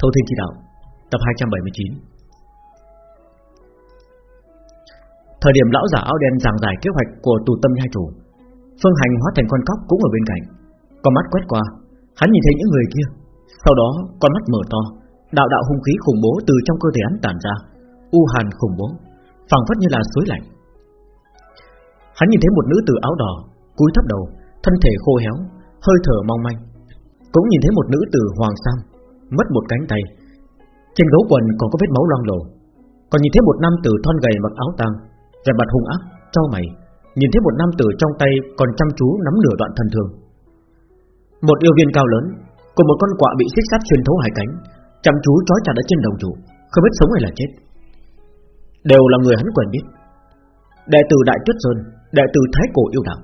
Thâu Thiên Chi Đạo, Tập 279 Thời điểm lão giả áo đen giảng giải kế hoạch của tù tâm nhai chủ, Phương Hành hóa thành con cóc cũng ở bên cạnh. Con mắt quét qua, Hắn nhìn thấy những người kia. Sau đó, con mắt mở to, Đạo đạo hung khí khủng bố từ trong cơ thể hắn tản ra, U hàn khủng bố, phảng phất như là suối lạnh. Hắn nhìn thấy một nữ tử áo đỏ, cúi thấp đầu, Thân thể khô héo, Hơi thở mong manh. Cũng nhìn thấy một nữ tử hoàng sam Mất một cánh tay. Trên gấu quần còn có vết máu loang lổ. Còn nhìn thấy một nam tử thon gầy mặc áo tang vẻ mặt hung ác, trao mày. Nhìn thấy một nam tử trong tay còn chăm chú nắm nửa đoạn thần thường. Một yêu viên cao lớn Cùng một con quạ bị xích sắt xuyên thấu hai cánh Chăm chú trói chặt ở trên đồng trụ Không biết sống hay là chết. Đều là người hắn quen biết. Đệ tử Đại Tuyết Sơn Đệ tử Thái Cổ yêu đạo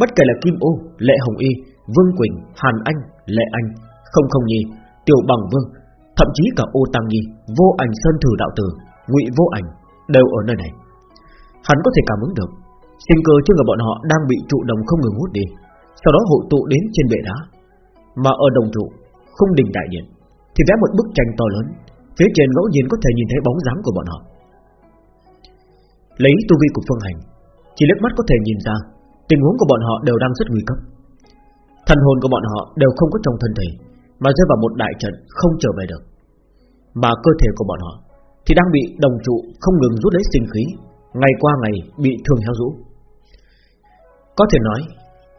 Bất kể là Kim Ô, Lệ Hồng Y Vương Quỳnh, Hàn Anh, Lệ Anh Không Không Nhi, Tiểu Bằng Vương Thậm chí cả Ô Tăng Nhi, Vô Ảnh Sơn Thử Đạo Tử Ngụy Vô Ảnh Đều ở nơi này. Hắn có thể cảm ứng được Sinh cơ trên người bọn họ đang bị trụ đồng không ngừng hút đi Sau đó hội tụ đến trên bệ đá. Mà ở đồng trụ không đình đại điện Thì vẽ một bức tranh to lớn Phía trên ngẫu nhiên có thể nhìn thấy bóng dáng của bọn họ. Lấy tu vi của Phương Hành Chỉ liếc mắt có thể nhìn ra Tình huống của bọn họ đều đang rất nguy cấp. Thần hồn của bọn họ đều không có trong thân thể mà rơi vào một đại trận không trở về được. Mà cơ thể của bọn họ Thì đang bị đồng trụ không ngừng rút lấy sinh khí, Ngày qua ngày bị thương héo rũ. Có thể nói,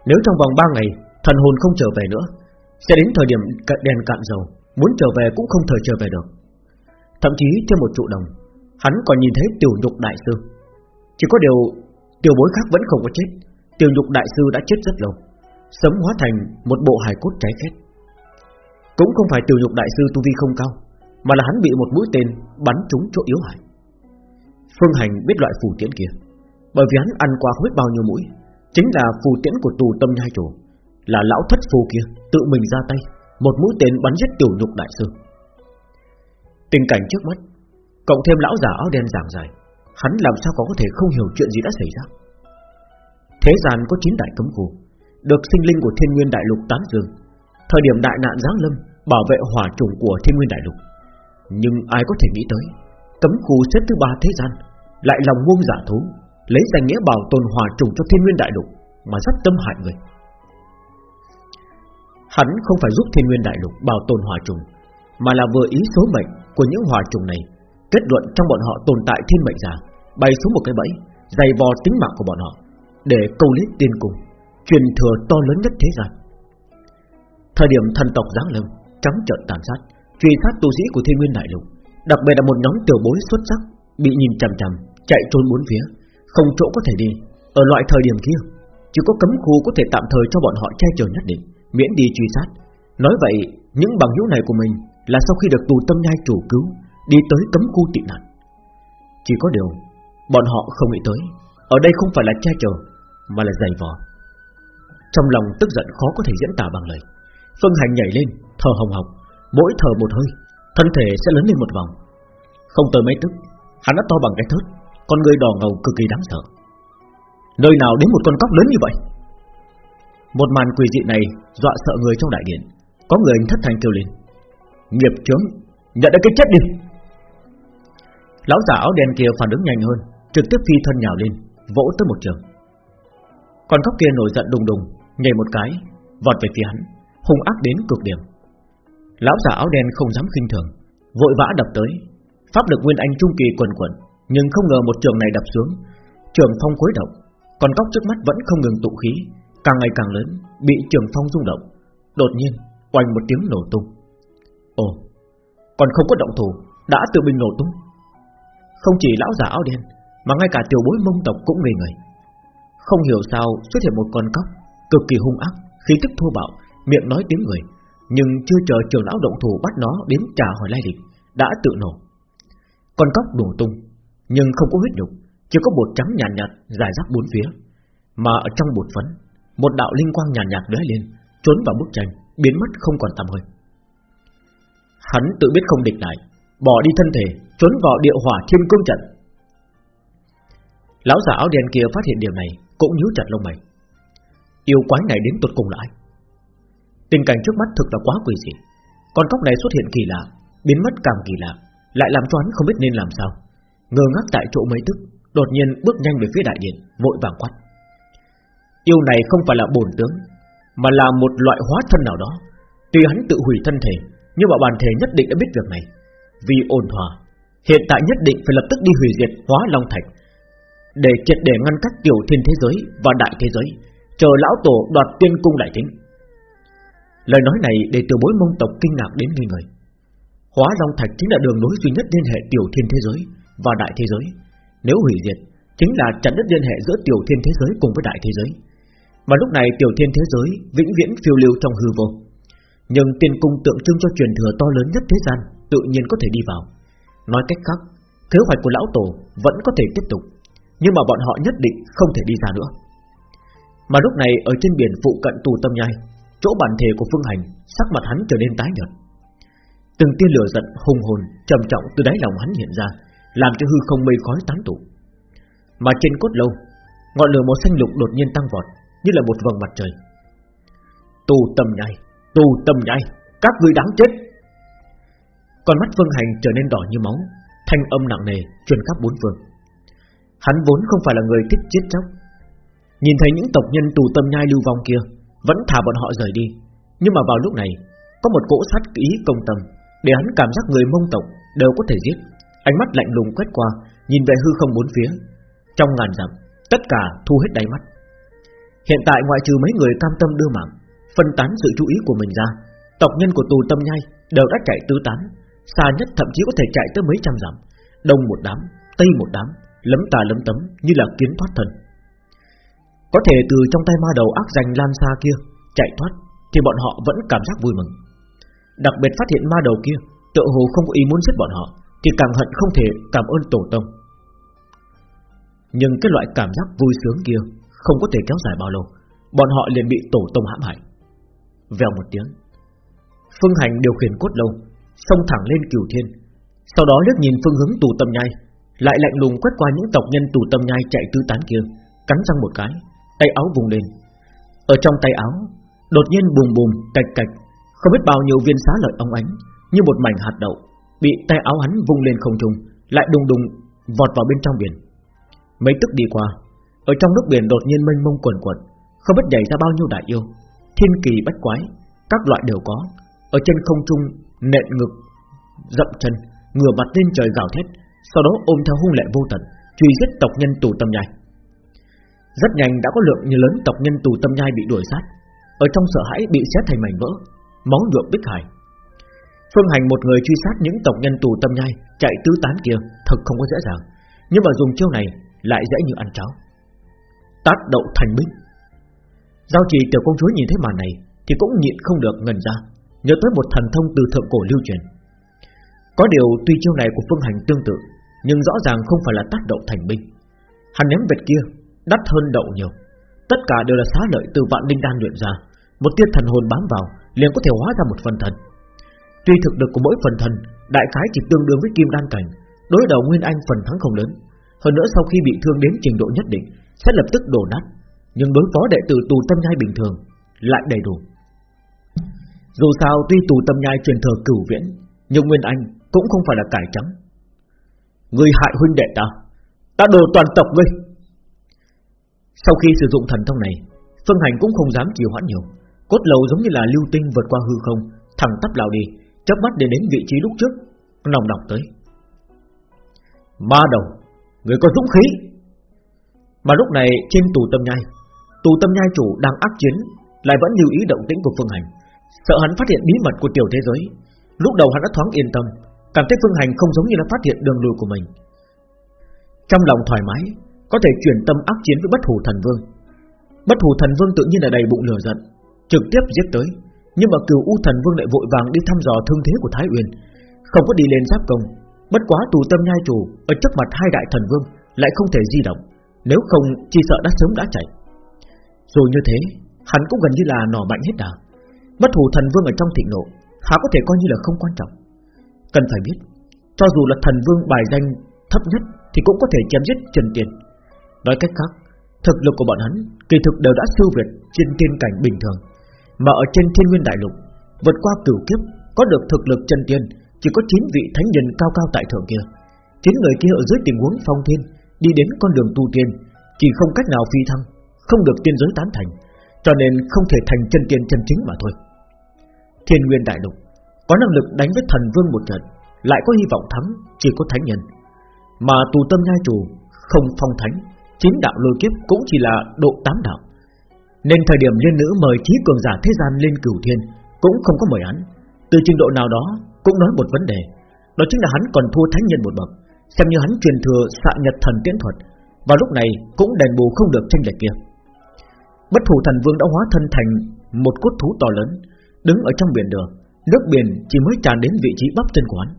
Nếu trong vòng 3 ngày Thần hồn không trở về nữa, Sẽ đến thời điểm đèn cạn dầu, Muốn trở về cũng không thể trở về được. Thậm chí trên một trụ đồng, Hắn còn nhìn thấy tiểu nhục đại sư. Chỉ có điều Tiểu bối khác vẫn không có chết, Tiểu nhục đại sư đã chết rất lâu, Sớm hóa thành một bộ hài cốt cháy khét cũng không phải tiểu nhục đại sư tu vi không cao, Mà là hắn bị một mũi tên Bắn trúng chỗ yếu hại. Phương Hành biết loại phù tiễn kia, Bởi vì hắn ăn qua không biết bao nhiêu mũi, Chính là phù tiễn của tù tâm nhai chủ, Là lão thất phù kia Tự mình ra tay, Một mũi tên bắn giết tiểu nhục đại sư. Tình cảnh trước mắt, Cộng thêm lão giả áo đen giảng dài Hắn làm sao có thể không hiểu chuyện gì đã xảy ra? Thế gian có chín đại cấm khu, Được sinh linh của thiên nguyên đại lục tán dương Thời điểm đại nạn giáng lâm, Bảo vệ hỏa trùng của thiên nguyên đại lục. Nhưng ai có thể nghĩ tới, Cấm khu xếp thứ ba thế gian Lại lòng muông giả thú, Lấy danh nghĩa bảo tồn hỏa trùng cho thiên nguyên đại lục Mà rất tâm hại người. Hắn không phải giúp thiên nguyên đại lục bảo tồn hỏa trùng Mà là vừa ý số mệnh của những hỏa trùng này Kết luận trong bọn họ tồn tại thiên mệnh giả Bay xuống một cái bẫy, Dày vò tính mạng của bọn họ Để câu lấy tiên cùng, Truyền thừa to lớn nhất thế gian. Thời điểm thần tộc giáng lâm, Trắng trợn tàn sát, Truy sát tu sĩ của thiên nguyên đại lục, Đặc biệt là một nhóm tiểu bối xuất sắc Bị nhìn chằm chằm, Chạy trốn bốn phía, Không chỗ có thể đi. Ở loại thời điểm kia, Chỉ có cấm khu có thể tạm thời cho bọn họ che chở nhất định, Miễn đi truy sát. Nói vậy, những bằng hữu này của mình Là sau khi được tù tâm nhai chủ cứu, Đi tới cấm khu tị nạn. Chỉ có điều, Bọn họ không nghĩ tới, Ở đây không phải là che chở, Mà là giày vò. Trong lòng tức giận khó có thể diễn tả bằng lời. Phương Hành nhảy lên, Thở hồng hộc, Mỗi thở một hơi, Thân thể sẽ lớn lên một vòng. Không tới mấy tức, Hắn đã to bằng cái thớt, Con người đỏ ngầu cực kỳ đáng sợ. Nơi nào đến một con cóc lớn như vậy? Một màn quỷ dị này Dọa sợ người trong đại điện, Có người thất thanh kêu lên. Nghiệp chướng, Nhận được cái chết đi. Lão giả áo đen kia phản ứng nhanh hơn, Trực tiếp phi thân nhào lên, Vỗ tới một trường. Con cóc kia nổi giận đùng đùng, Nhảy một cái, Vọt về phía hắn. Hung ác đến cực điểm. Lão giả áo đen không dám khinh thường, Vội vã đập tới. Pháp lực nguyên anh trung kỳ quần quần Nhưng không ngờ một trường này đập xuống. Trường phong cuối động, Còn cóc trước mắt vẫn không ngừng tụ khí. Càng ngày càng lớn, Bị trường phong rung động. Đột nhiên, Oanh một tiếng nổ tung. Ồ, Còn không có động thủ, Đã tự bình nổ tung. Không chỉ lão giả áo đen, Mà ngay cả tiểu bối mông tộc cũng ngây người. Không hiểu sao xuất hiện một con cóc Cực kỳ hung ác, Khí tức thô bạo Miệng nói tiếng người nhưng chưa chờ trường lão động thủ bắt nó đến trả hỏi lai lịch Đã tự nổ. Con cóc đổ tung Nhưng không có huyết nhục Chỉ có bột trắng nhàn nhạt, nhạt dài rác bốn phía. Mà ở trong bột phấn Một đạo linh quang nhàn nhạt, nhạt lóe lên Trốn vào bức tranh Biến mất không còn tăm hơi. Hắn tự biết không địch lại Bỏ đi thân thể Trốn vào địa hỏa thiên cương trận. Lão giả áo đen kia phát hiện điều này Cũng nhíu chặt lông mày. Yêu quái này đến tuột cùng lại Tình cảnh trước mắt thực là quá quỷ dị. Con cóc này xuất hiện kỳ lạ, Biến mất càng kỳ lạ, Lại làm cho hắn không biết nên làm sao. Ngơ ngác tại chỗ mấy tức, Đột nhiên bước nhanh về phía đại điện, Vội vàng quát. Yêu này không phải là bổn tướng, Mà là một loại hóa thân nào đó. Tuy hắn tự hủy thân thể, Nhưng mà bản thể nhất định đã biết việc này. Vì ổn hòa Hiện tại nhất định phải lập tức đi hủy diệt hóa long thạch, Để triệt để ngăn cách tiểu thiên thế giới Và đại thế giới, Chờ lão tổ đoạt tiên cung đại chính Lời nói này để tiểu bối mông tộc kinh ngạc đến ngây người. Hóa long thạch chính là đường nối duy nhất liên hệ tiểu thiên thế giới Và đại thế giới. Nếu hủy diệt, Chính là chặn đứt liên hệ giữa tiểu thiên thế giới cùng với đại thế giới. Mà lúc này tiểu thiên thế giới Vĩnh viễn phiêu lưu trong hư vô. Nhưng tiền cung tượng trưng cho truyền thừa to lớn nhất thế gian Tự nhiên có thể đi vào. Nói cách khác, Kế hoạch của lão tổ vẫn có thể tiếp tục, Nhưng mà bọn họ nhất định không thể đi ra nữa. Mà lúc này ở trên biển phụ cận tù tâm nhai Chỗ bản thể của Phương Hành, Sắc mặt hắn trở nên tái nhợt. Từng tia lửa giận, hùng hồn, trầm trọng từ đáy lòng hắn hiện ra, Làm cho hư không mây khói tán tụ. Mà trên cốt lâu, Ngọn lửa màu xanh lục đột nhiên tăng vọt, Như là một vầng mặt trời. Tù tâm nhai, Tù tâm nhai, Các ngươi đáng chết! Con mắt Phương Hành trở nên đỏ như máu, Thanh âm nặng nề, truyền khắp bốn phương. Hắn vốn không phải là người thích giết chóc. Nhìn thấy những tộc nhân tù tâm nhai lưu vong kia vẫn thả bọn họ rời đi. Nhưng mà vào lúc này Có một cỗ sát ý công tâm Để hắn cảm giác người mông tộc đều có thể giết. Ánh mắt lạnh lùng quét qua Nhìn về hư không bốn phía. Trong ngàn dặm Tất cả thu hết đáy mắt. Hiện tại ngoại trừ mấy người cam tâm đưa mạng Phân tán sự chú ý của mình ra Tộc nhân của tù tâm nhai đều đã chạy tứ tán Xa nhất thậm chí có thể chạy tới mấy trăm dặm Đông một đám, Tây một đám Lấm tà lấm tấm như là kiến thoát thần. Có thể từ trong tay ma đầu ác danh lan xa kia Chạy thoát, Thì bọn họ vẫn cảm giác vui mừng. Đặc biệt phát hiện ma đầu kia Tự hồ không có ý muốn giết bọn họ, Thì càng hận không thể cảm ơn tổ tông. Nhưng cái loại cảm giác vui sướng kia Không có thể kéo dài bao lâu, Bọn họ liền bị tổ tông hãm hại. Vèo một tiếng, Phương hành điều khiển cốt lâu, Xông thẳng lên cửu thiên. Sau đó liếc nhìn phương hướng tù tâm nhai, Lại lạnh lùng quét qua những tộc nhân tù tâm nhai chạy tứ tán kia, Cắn răng một cái. Tay áo vùng lên. Ở trong tay áo, Đột nhiên bùm bùm, cạch cạch, Không biết bao nhiêu viên xá lợi ông ánh, Như một mảnh hạt đậu, Bị tay áo hắn vung lên không trung, Lại đùng đùng vọt vào bên trong biển. Mấy tức đi qua, Ở trong nước biển đột nhiên mênh mông quần quần Không biết nhảy ra bao nhiêu đại yêu, Thiên kỳ bách quái, Các loại đều có, Ở trên không trung nện ngực, Dậm chân, Ngửa mặt lên trời gào thét, Sau đó ôm theo hung lệ vô tận, Truy giết tộc nhân tù tâm nhai. Rất nhanh đã có lượng như lớn tộc nhân tù tâm nhai bị đuổi sát. Ở trong sợ hãi bị xé thành mảnh vỡ Máu nhuộm bích hải. Phương hành một người truy sát những tộc nhân tù tâm nhai, Chạy tứ tán kia, Thật không có dễ dàng. Nhưng mà dùng chiêu này lại dễ như ăn cháo. Tát đậu thành binh Giao trì tiểu công chúa nhìn thấy màn này Thì cũng nhịn không được ngần ra, Nhớ tới một thần thông từ thượng cổ lưu truyền. Có điều tuy chiêu này của phương hành tương tự, Nhưng rõ ràng không phải là tác động thành binh Hắn ném vệt kia Đắt hơn đậu nhiều. Tất cả đều là xá lợi từ vạn linh đan luyện ra. Một tia thần hồn bám vào, liền có thể hóa ra một phần thần. Tuy thực lực của mỗi phần thần, Đại khái chỉ tương đương với kim đan cảnh, Đối đầu Nguyên Anh phần thắng không lớn. Hơn nữa sau khi bị thương đến trình độ nhất định, Sẽ lập tức đổ nát. Nhưng đối phó đệ tử tù tâm nhai bình thường, Lại đầy đủ. Dù sao, tuy tù tâm nhai truyền thừa cửu viễn, Nhưng Nguyên Anh cũng không phải là cải trắng. Người hại huynh đệ ta Ta đồ toàn tộc ngươi. Sau khi sử dụng thần thông này, Phương Hành cũng không dám trì hoãn nhiều. Cốt lầu giống như là lưu tinh vượt qua hư không, Thẳng tắp lao đi, chớp mắt để đến vị trí lúc trước Lòng đọc tới. Ma đầu, Người có dũng khí. Mà lúc này, trên tù tâm nhai, Tù tâm nhai chủ đang ác chiến, Lại vẫn lưu ý động tĩnh của Phương Hành. Sợ hắn phát hiện bí mật của tiểu thế giới. Lúc đầu hắn đã thoáng yên tâm, Cảm thấy phương hành không giống như là phát hiện đường lùi của mình. Trong lòng thoải mái có thể chuyển tâm ác chiến với bất hủ thần vương. Bất hủ thần vương tự nhiên là đầy bụng lửa giận, Trực tiếp giết tới. Nhưng mà cửu u thần vương lại vội vàng đi thăm dò thương thế của Thái Uyên. Không có đi lên giáp công, Bất quá tù tâm nhai chủ Ở trước mặt hai đại thần vương Lại không thể di động, Nếu không chỉ sợ đã sớm đã chạy. Dù như thế, Hắn cũng gần như là nỏ mạnh hết đà. Bất hủ thần vương ở trong thịnh nộ, Há có thể coi như là không quan trọng. Cần phải biết, Cho dù là thần vương bài danh thấp nhất Thì cũng có thể chém giết trần tiền Nói cách khác, Thực lực của bọn hắn, Kỳ thực đều đã siêu việt trên tiên cảnh bình thường. Mà ở trên thiên nguyên đại lục, Vượt qua cửu kiếp, Có được thực lực chân tiên, Chỉ có 9 vị thánh nhân cao cao tại thượng kia. Chín người kia ở dưới tình huống phong thiên, Đi đến con đường tu tiên, Chỉ không cách nào phi thăng, Không được tiên giới tán thành, Cho nên không thể thành chân tiên chân chính mà thôi. Thiên nguyên đại lục, Có năng lực đánh với thần vương một trận, Lại có hy vọng thắng, Chỉ có thánh nhân. Mà tù tâm nhai chủ, Không phong thánh chín đạo lôi kiếp cũng chỉ là độ tám đạo. Nên thời điểm liên nữ mời trí cường giả thế gian lên cửu thiên Cũng không có mời hắn. Từ trình độ nào đó cũng nói một vấn đề, Đó chính là hắn còn thua thánh nhân một bậc, Xem như hắn truyền thừa xạ nhật thần tiến thuật, Và lúc này cũng đền bù không được tranh lệch kia. Bất thủ thần vương đã hóa thân thành Một cốt thú to lớn, Đứng ở trong biển đường Nước biển chỉ mới tràn đến vị trí bắp chân của hắn.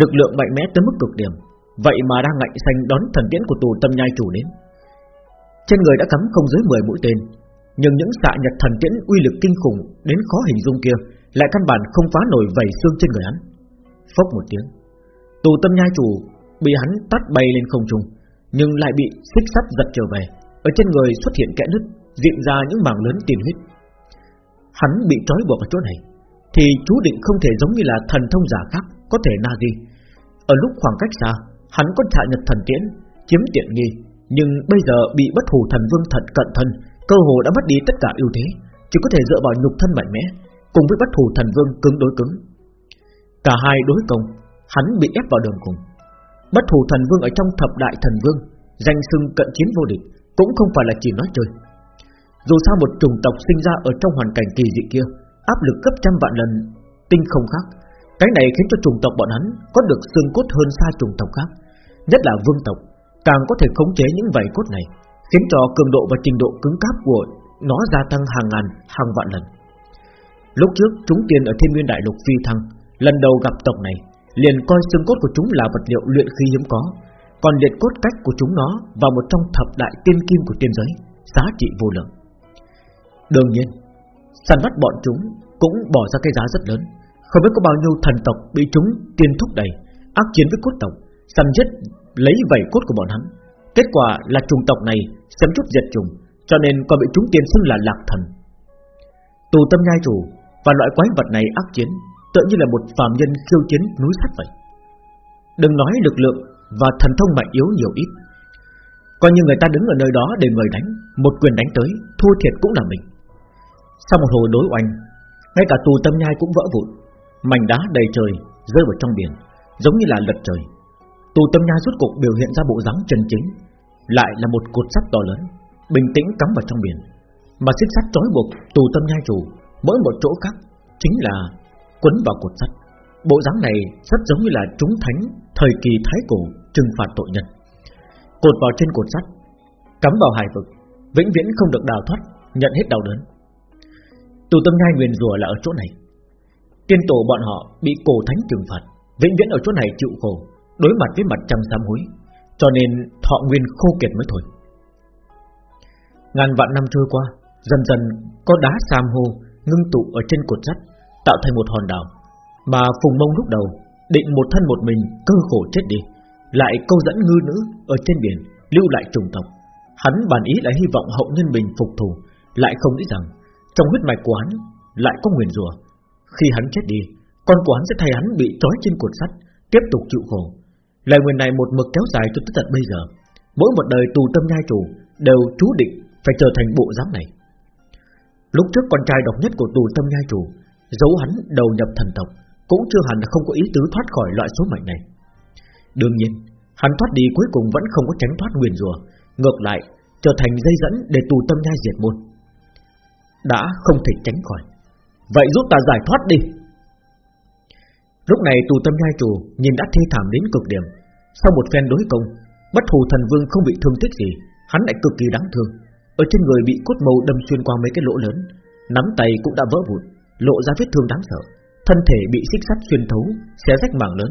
Lực lượng mạnh mẽ tới mức cực điểm Vậy mà đang ngạnh xanh đón thần tiễn của tù tâm nhai chủ đến. Trên người đã cắm không dưới 10 mũi tên, Nhưng những xạ nhật thần tiễn uy lực kinh khủng Đến khó hình dung kia Lại căn bản không phá nổi vảy xương trên người hắn. Phốc một tiếng, Tù tâm nhai chủ Bị hắn tắt bay lên không trung, Nhưng lại bị xích sắt giật trở về. Ở trên người xuất hiện kẽ nứt Diện ra những mảng lớn tiền huyết. Hắn bị trói buộc ở chỗ này, Thì chú định không thể giống như là thần thông giả khác Có thể na di. Ở lúc khoảng cách xa Hắn có thả nhật thần tiễn, Chiếm tiện nghi, Nhưng bây giờ bị bất hủ thần vương thật cận thân, Cơ hồ đã mất đi tất cả ưu thế, Chỉ có thể dựa vào nhục thân mạnh mẽ, Cùng với bất hủ thần vương cứng đối cứng. Cả hai đối công, Hắn bị ép vào đường cùng. Bất hủ thần vương ở trong thập đại thần vương, Danh xưng cận chiến vô địch, Cũng không phải là chỉ nói chơi. Dù sao một chủng tộc sinh ra ở trong hoàn cảnh kỳ dị kia, Áp lực gấp trăm vạn lần, Tinh không khác, Cái này khiến cho chủng tộc bọn hắn Có được xương cốt hơn xa chủng tộc khác. Nhất là vương tộc Càng có thể khống chế những vảy cốt này Khiến cho cường độ và trình độ cứng cáp của Nó gia tăng hàng ngàn, hàng vạn lần. Lúc trước chúng tiên ở thiên nguyên đại lục phi thăng Lần đầu gặp tộc này Liền coi xương cốt của chúng là vật liệu luyện khí hiếm có Còn liệt cốt cách của chúng nó Vào một trong thập đại tiên kim của tiên giới Giá trị vô lượng. Đương nhiên Săn bắt bọn chúng cũng bỏ ra cái giá rất lớn Không biết có bao nhiêu thần tộc Bị chúng tiên thúc đẩy Ác chiến với cốt tộc săn giết lấy vảy cốt của bọn hắn. Kết quả là trùng tộc này sớm chút diệt trùng, cho nên còn bị chúng tiên xưng là lạc thần. Tù tâm nhai chủ và loại quái vật này ác chiến, tự như là một phàm nhân khiêu chiến núi sắt vậy. Đừng nói lực lượng và thần thông mạnh yếu nhiều ít, coi như người ta đứng ở nơi đó để người đánh, một quyền đánh tới, thua thiệt cũng là mình. Sau một hồi đối oanh, ngay cả tù tâm nhai cũng vỡ vụn, mảnh đá đầy trời rơi vào trong biển, giống như là lật trời. Tù tâm nha rút cục biểu hiện ra bộ dáng chân chính, Lại là một cột sắt to lớn, Bình tĩnh cắm vào trong biển. Mà xích sắt trói buộc tù tâm nha chủ, Mỗi một chỗ khác Chính là quấn vào cột sắt. Bộ dáng này rất giống như là chúng thánh Thời kỳ thái cổ trừng phạt tội nhân. Cột vào trên cột sắt, Cắm vào hải vực, Vĩnh viễn không được đào thoát, Nhận hết đau đớn. Tù tâm nhai nguyền rùa là ở chỗ này. Tiên tổ bọn họ bị cổ thánh trừng phạt, Vĩnh viễn ở chỗ này chịu khổ. Đối mặt với mặt trăng sám hối, Cho nên thọ nguyên khô kiệt mới thôi. Ngàn vạn năm trôi qua, Dần dần có đá sam hô Ngưng tụ ở trên cột sắt, Tạo thành một hòn đảo. Mà Phùng Mông lúc đầu Định một thân một mình cơ khổ chết đi, Lại câu dẫn ngư nữ ở trên biển Lưu lại trùng tộc. Hắn bản ý là hy vọng hậu nhân mình phục thù, Lại không nghĩ rằng Trong huyết mạch của hắn lại có nguyền rùa Khi hắn chết đi, Con của hắn sẽ thay hắn bị trói trên cột sắt, Tiếp tục chịu khổ. Lời nguyện này một mực kéo dài cho tới tận bây giờ. Mỗi một đời tù tâm nhai chủ Đều chú định phải trở thành bộ dáng này. Lúc trước con trai độc nhất của tù tâm nhai chủ Giấu hắn đầu nhập thần tộc, Cũng chưa hẳn không có ý tứ thoát khỏi loại số mệnh này. Đương nhiên, Hắn thoát đi cuối cùng vẫn không có tránh thoát nguyền rùa Ngược lại trở thành dây dẫn Để tù tâm nhai diệt môn. Đã không thể tránh khỏi. Vậy giúp ta giải thoát đi. Lúc này tù tâm nhai chủ nhìn đã thê thảm đến cực điểm. Sau một phen đối công, Bất hù thần vương không bị thương tích gì, Hắn lại cực kỳ đáng thương. Ở trên người bị cốt màu đâm xuyên qua mấy cái lỗ lớn, Nắm tay cũng đã vỡ vụn, Lộ ra vết thương đáng sợ. Thân thể bị xích sắt xuyên thấu, Xé rách mảng lớn,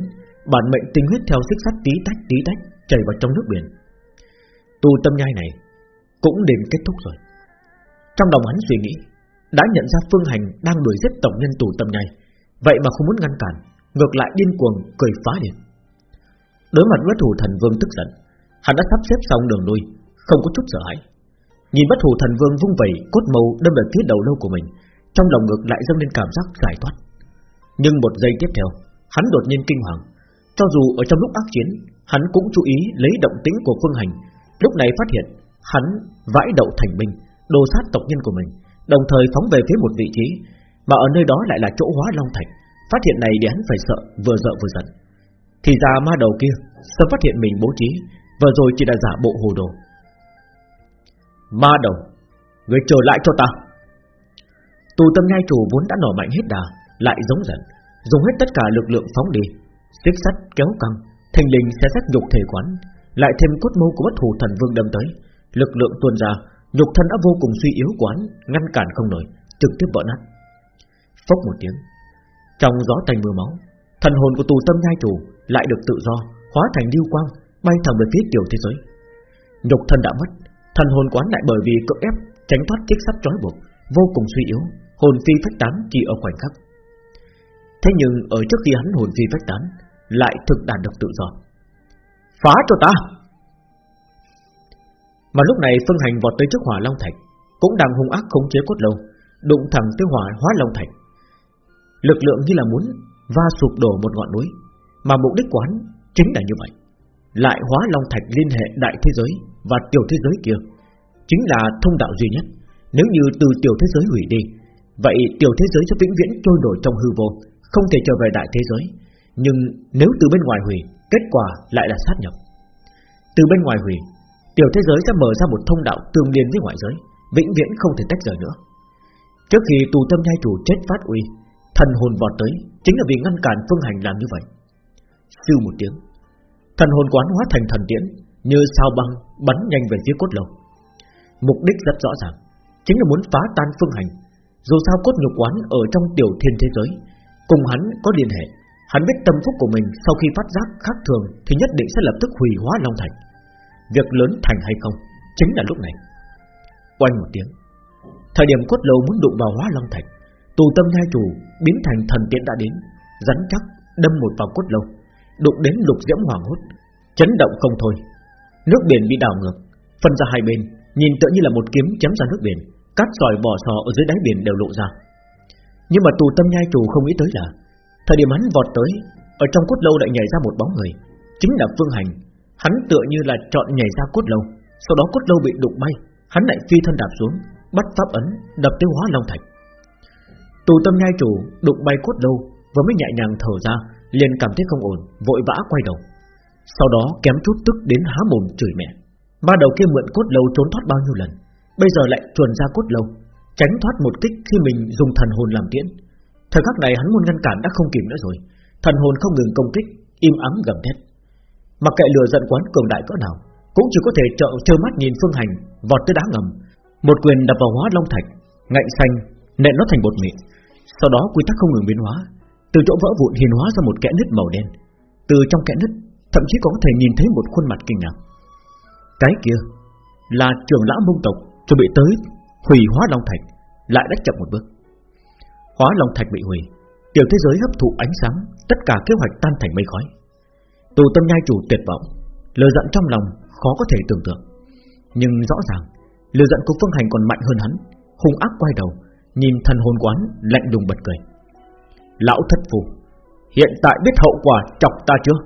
Bản mệnh tinh huyết theo xích sắt tí tách tí tách Chảy vào trong nước biển. Tù tâm nhai này Cũng đến kết thúc rồi. Trong lòng hắn suy nghĩ, Đã nhận ra phương hành đang đuổi giết tổng nhân tù tâm nhai, Vậy mà không muốn ngăn cản. Ngược lại điên cuồng cười phá lên. Đối mặt bất thủ thần vương tức giận, Hắn đã sắp xếp xong đường lui, Không có chút sợ hãi. Nhìn bất thủ thần vương vung vẩy cốt màu đâm về phía đầu lâu của mình, Trong lòng ngược lại dâng lên cảm giác giải thoát. Nhưng một giây tiếp theo, Hắn đột nhiên kinh hoàng. Cho dù ở trong lúc ác chiến, Hắn cũng chú ý lấy động tĩnh của phương hành. Lúc này phát hiện, Hắn vãi đậu thành binh Đồ sát tộc nhân của mình, Đồng thời phóng về phía một vị trí, Mà ở nơi đó lại là chỗ hóa long thạch. Phát hiện này để hắn phải sợ, vừa sợ vừa giận. Thì ra ma đầu kia Sớm phát hiện mình bố trí, Vừa rồi chỉ là giả bộ hồ đồ. Ma đầu, Người trở lại cho ta. Tù tâm nhai chủ vốn đã nổ mạnh hết đà, Lại giống giận, Dùng hết tất cả lực lượng phóng đi. Xích sắt kéo căng, Thành linh sẽ xét nhục thể quán, Lại thêm cốt mâu của bất hủ thần vương đâm tới. Lực lượng tuôn ra, Nhục thân đã vô cùng suy yếu quán, Ngăn cản không nổi, Trực tiếp vỡ nát. Phốc một tiếng trong gió tành mưa máu, Thần hồn của tù tâm nhai chủ Lại được tự do, Hóa thành lưu quang, Bay thẳng về phía tiểu thế giới. Nhục thân đã mất, Thần hồn quán lại bởi vì cưỡng ép Tránh thoát chiếc sắt trói buộc, Vô cùng suy yếu, Hồn phi phách tán chỉ ở khoảnh khắc. Thế nhưng ở trước khi hắn hồn phi phách tán, Lại thực đạt được tự do. Phá cho ta! Mà lúc này Phương Hành vọt tới trước hỏa long thạch, Cũng đang hung ác khống chế cốt lâu, Đụng thẳng tới hỏa hóa long thạch. Lực lượng như là muốn Va sụp đổ một ngọn núi. Mà mục đích quán chính là như vậy. Lại hóa long thạch liên hệ đại thế giới Và tiểu thế giới kia. Chính là thông đạo duy nhất. Nếu như từ tiểu thế giới hủy đi, Vậy tiểu thế giới sẽ vĩnh viễn trôi nổi trong hư vô, Không thể trở về đại thế giới. Nhưng nếu từ bên ngoài hủy, Kết quả lại là sát nhập. Từ bên ngoài hủy, Tiểu thế giới sẽ mở ra một thông đạo tương liên với ngoại giới, Vĩnh viễn không thể tách rời nữa. Trước khi tù tâm nhai chủ chết phát uy Thần hồn vọt tới, Chính là vì ngăn cản phương hành làm như vậy. Sư một tiếng, Thần hồn quán hóa thành thần tiễn, Như sao băng bắn nhanh về phía cốt lầu Mục đích rất rõ ràng, Chính là muốn phá tan phương hành. Dù sao cốt nhục quán ở trong tiểu thiên thế giới, Cùng hắn có liên hệ, Hắn biết tâm phúc của mình Sau khi phát giác khác thường Thì nhất định sẽ lập tức hủy hóa Long Thành. Việc lớn thành hay không, Chính là lúc này. Quanh một tiếng, Thời điểm cốt lầu muốn đụng vào hóa Long Thành Tù tâm nhai chủ biến thành thần tiện đã đến, Rắn chắc đâm một vào cốt lâu Đụng đến lục diễm hoàng hốt, Chấn động không thôi. Nước biển bị đảo ngược, Phân ra hai bên, Nhìn tựa như là một kiếm chém ra nước biển, Cát sỏi bò sò ở dưới đáy biển đều lộ ra. Nhưng mà tù tâm nhai chủ không nghĩ tới là, Thời điểm hắn vọt tới, Ở trong cốt lâu lại nhảy ra một bóng người, Chính là Phương Hành. Hắn tựa như là chọn nhảy ra cốt lâu, Sau đó cốt lâu bị đụng bay, Hắn lại phi thân đạp xuống, Bắt pháp ấn, đập tiêu hóa long thạch. Tù tâm nhai chủ đụng bay cốt lâu Vừa mới nhẹ nhàng thở ra, liền cảm thấy không ổn, Vội vã quay đầu. Sau đó kém chút tức đến há mồm chửi mẹ. Ba đầu kia mượn cốt lâu trốn thoát bao nhiêu lần, Bây giờ lại chuồn ra cốt lâu, Tránh thoát một kích khi mình dùng thần hồn làm tiễn. Thời khắc này hắn muốn ngăn cản đã không kịp nữa rồi, Thần hồn không ngừng công kích, Im ắng gầm thét. Mặc kệ lừa giận quán cường đại cỡ nào, Cũng chỉ có thể trợ trơ mắt nhìn phương hành Vọt tới đá ngầm, Một quyền đập vào hóa long thạch, Ngạnh xanh nện nó thành bột mịn. Sau đó quy tắc không ngừng biến hóa. Từ chỗ vỡ vụn hiền hóa ra một kẽ nứt màu đen. Từ trong kẽ nứt, Thậm chí có thể nhìn thấy một khuôn mặt kinh ngạc. Cái kia Là trưởng lão mông tộc chuẩn bị tới Hủy hóa long thạch, Lại đã chậm một bước. Hóa long thạch bị hủy, Tiểu thế giới hấp thụ ánh sáng, Tất cả kế hoạch tan thành mây khói. Tù tâm nhai chủ tuyệt vọng Lời giận trong lòng khó có thể tưởng tượng. Nhưng rõ ràng Lời giận của phương hành còn mạnh hơn hắn, Hung ác quay đầu Nhìn thần hồn quán, lạnh đùng bật cười. Lão thất phù Hiện tại biết hậu quả chọc ta chưa?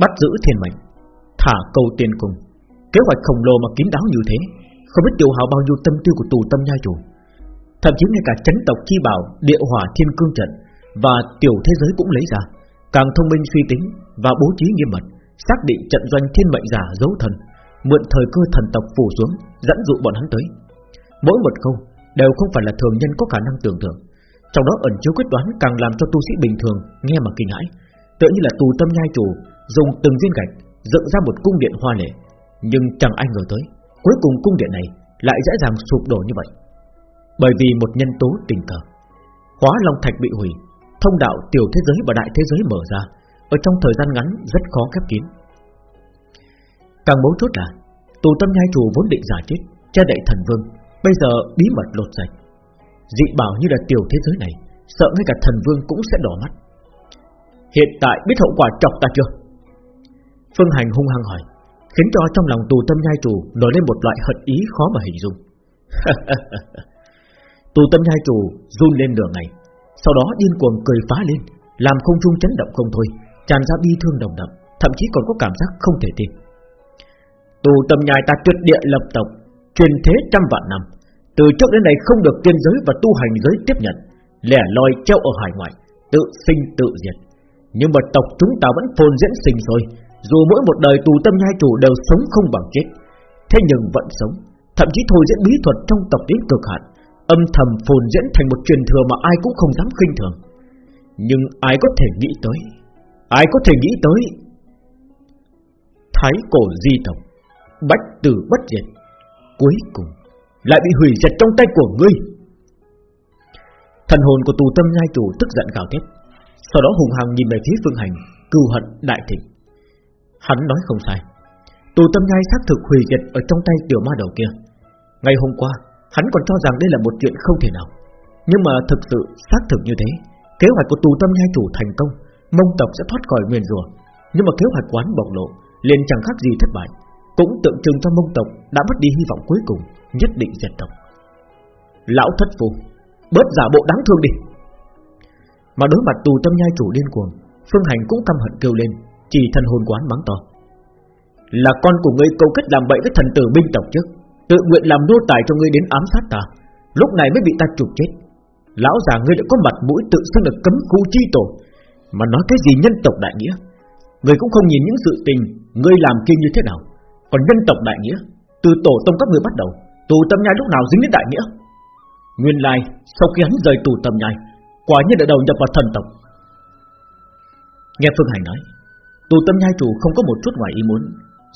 Bắt giữ thiên mệnh, Thả câu tiền cùng Kế hoạch khổng lồ mà kín đáo như thế, Không biết tiêu hào bao nhiêu tâm tư của tù tâm nha chủ. Thậm chí ngay cả chấn tộc chi bảo, Địa hỏa thiên cương trận Và tiểu thế giới cũng lấy ra. Càng thông minh suy tính và bố trí nghiêm mật, Xác định trận doanh thiên mệnh giả dấu thần, Mượn thời cơ thần tộc phủ xuống, Dẫn dụ bọn hắn tới. Mỗi một câu đều không phải là thường nhân có khả năng tưởng tượng. Trong đó ẩn chứa quyết đoán càng làm cho tu sĩ bình thường Nghe mà kinh hãi. Tựa như là tù tâm nhai chủ, Dùng từng viên gạch dựng ra một cung điện hoa lệ. Nhưng chẳng ai ngờ tới, Cuối cùng cung điện này lại dễ dàng sụp đổ như vậy. Bởi vì một nhân tố tình cờ, Hóa Long Thạch bị hủy, Thông đạo tiểu thế giới và đại thế giới mở ra, Ở trong thời gian ngắn rất khó khép kín. Càng mấu chốt là, Tù tâm nhai chủ vốn định giả chết, Che đậy thần vương Bây giờ bí mật lột sạch. Dị bảo như là tiểu thế giới này, Sợ ngay cả thần vương cũng sẽ đỏ mắt. Hiện tại biết hậu quả chọc ta chưa? Phương Hành hung hăng hỏi, Khiến cho trong lòng tù tâm nhai chủ Nổi lên một loại hận ý khó mà hình dung. Tù tâm nhai chủ run lên nửa ngày, Sau đó điên cuồng cười phá lên, Làm không trung chấn động không thôi, Tràn ra bi thương đồng đậm, Thậm chí còn có cảm giác không thể tin. Tù tâm nhai ta tuyệt địa lập tộc, Truyền thế trăm vạn năm từ trước đến nay không được tiên giới và tu hành giới tiếp nhận, Lẻ loi treo ở hải ngoại, Tự sinh tự diệt. Nhưng mà tộc chúng ta vẫn phồn diễn sinh rồi Dù mỗi một đời tù tâm nhai chủ đều sống không bằng chết. Thế nhưng vẫn sống, Thậm chí thôi diễn bí thuật trong tộc đến cực hạn, Âm thầm phồn diễn thành một truyền thừa mà ai cũng không dám khinh thường. Nhưng ai có thể nghĩ tới, Ai có thể nghĩ tới Thái cổ di tộc, Bách tử bất diệt, Cuối cùng lại bị hủy diệt trong tay của ngươi. Thần hồn của tù tâm nhai chủ tức giận gào thét, Sau đó hùng hằng nhìn về phía phương hành, cừu hận đại thịnh. Hắn nói không sai, Tù tâm nhai xác thực hủy diệt Ở trong tay tiểu ma đầu kia. Ngày hôm qua, Hắn còn cho rằng đây là một chuyện không thể nào. Nhưng mà thực sự xác thực như thế, Kế hoạch của tù tâm nhai chủ thành công, Mông tộc sẽ thoát khỏi nguyên rùa. Nhưng mà kế hoạch quán bộc lộ, liền chẳng khác gì thất bại. Cũng tượng trưng cho mông tộc Đã mất đi hy vọng cuối cùng, Nhất định diệt tộc. Lão thất phù Bớt giả bộ đáng thương đi. Mà đối mặt tù tâm nhai chủ điên cuồng, Phương Hành cũng căm hận kêu lên, Chỉ thần hồn quán mắng to. Là con của ngươi câu kết làm bậy với thần tử binh tộc trước Tự nguyện làm nô tài cho ngươi đến ám sát ta, Lúc này mới bị ta chụp chết. Lão già ngươi đã có mặt mũi tự xưng là cấm khu chi tổ, Mà nói cái gì nhân tộc đại nghĩa? Người cũng không nhìn những sự tình Ngươi làm kia như thế nào. Còn nhân tộc đại nghĩa, Từ tổ tông các ngươi bắt đầu, Tù tâm nhai lúc nào dính đến đại nghĩa? Nguyên lai, sau khi hắn rời tù tâm nhai, Quả nhiên đã đầu nhập vào thần tộc. Nghe Phương Hành nói, Tù tâm nhai chủ không có một chút ngoài ý muốn,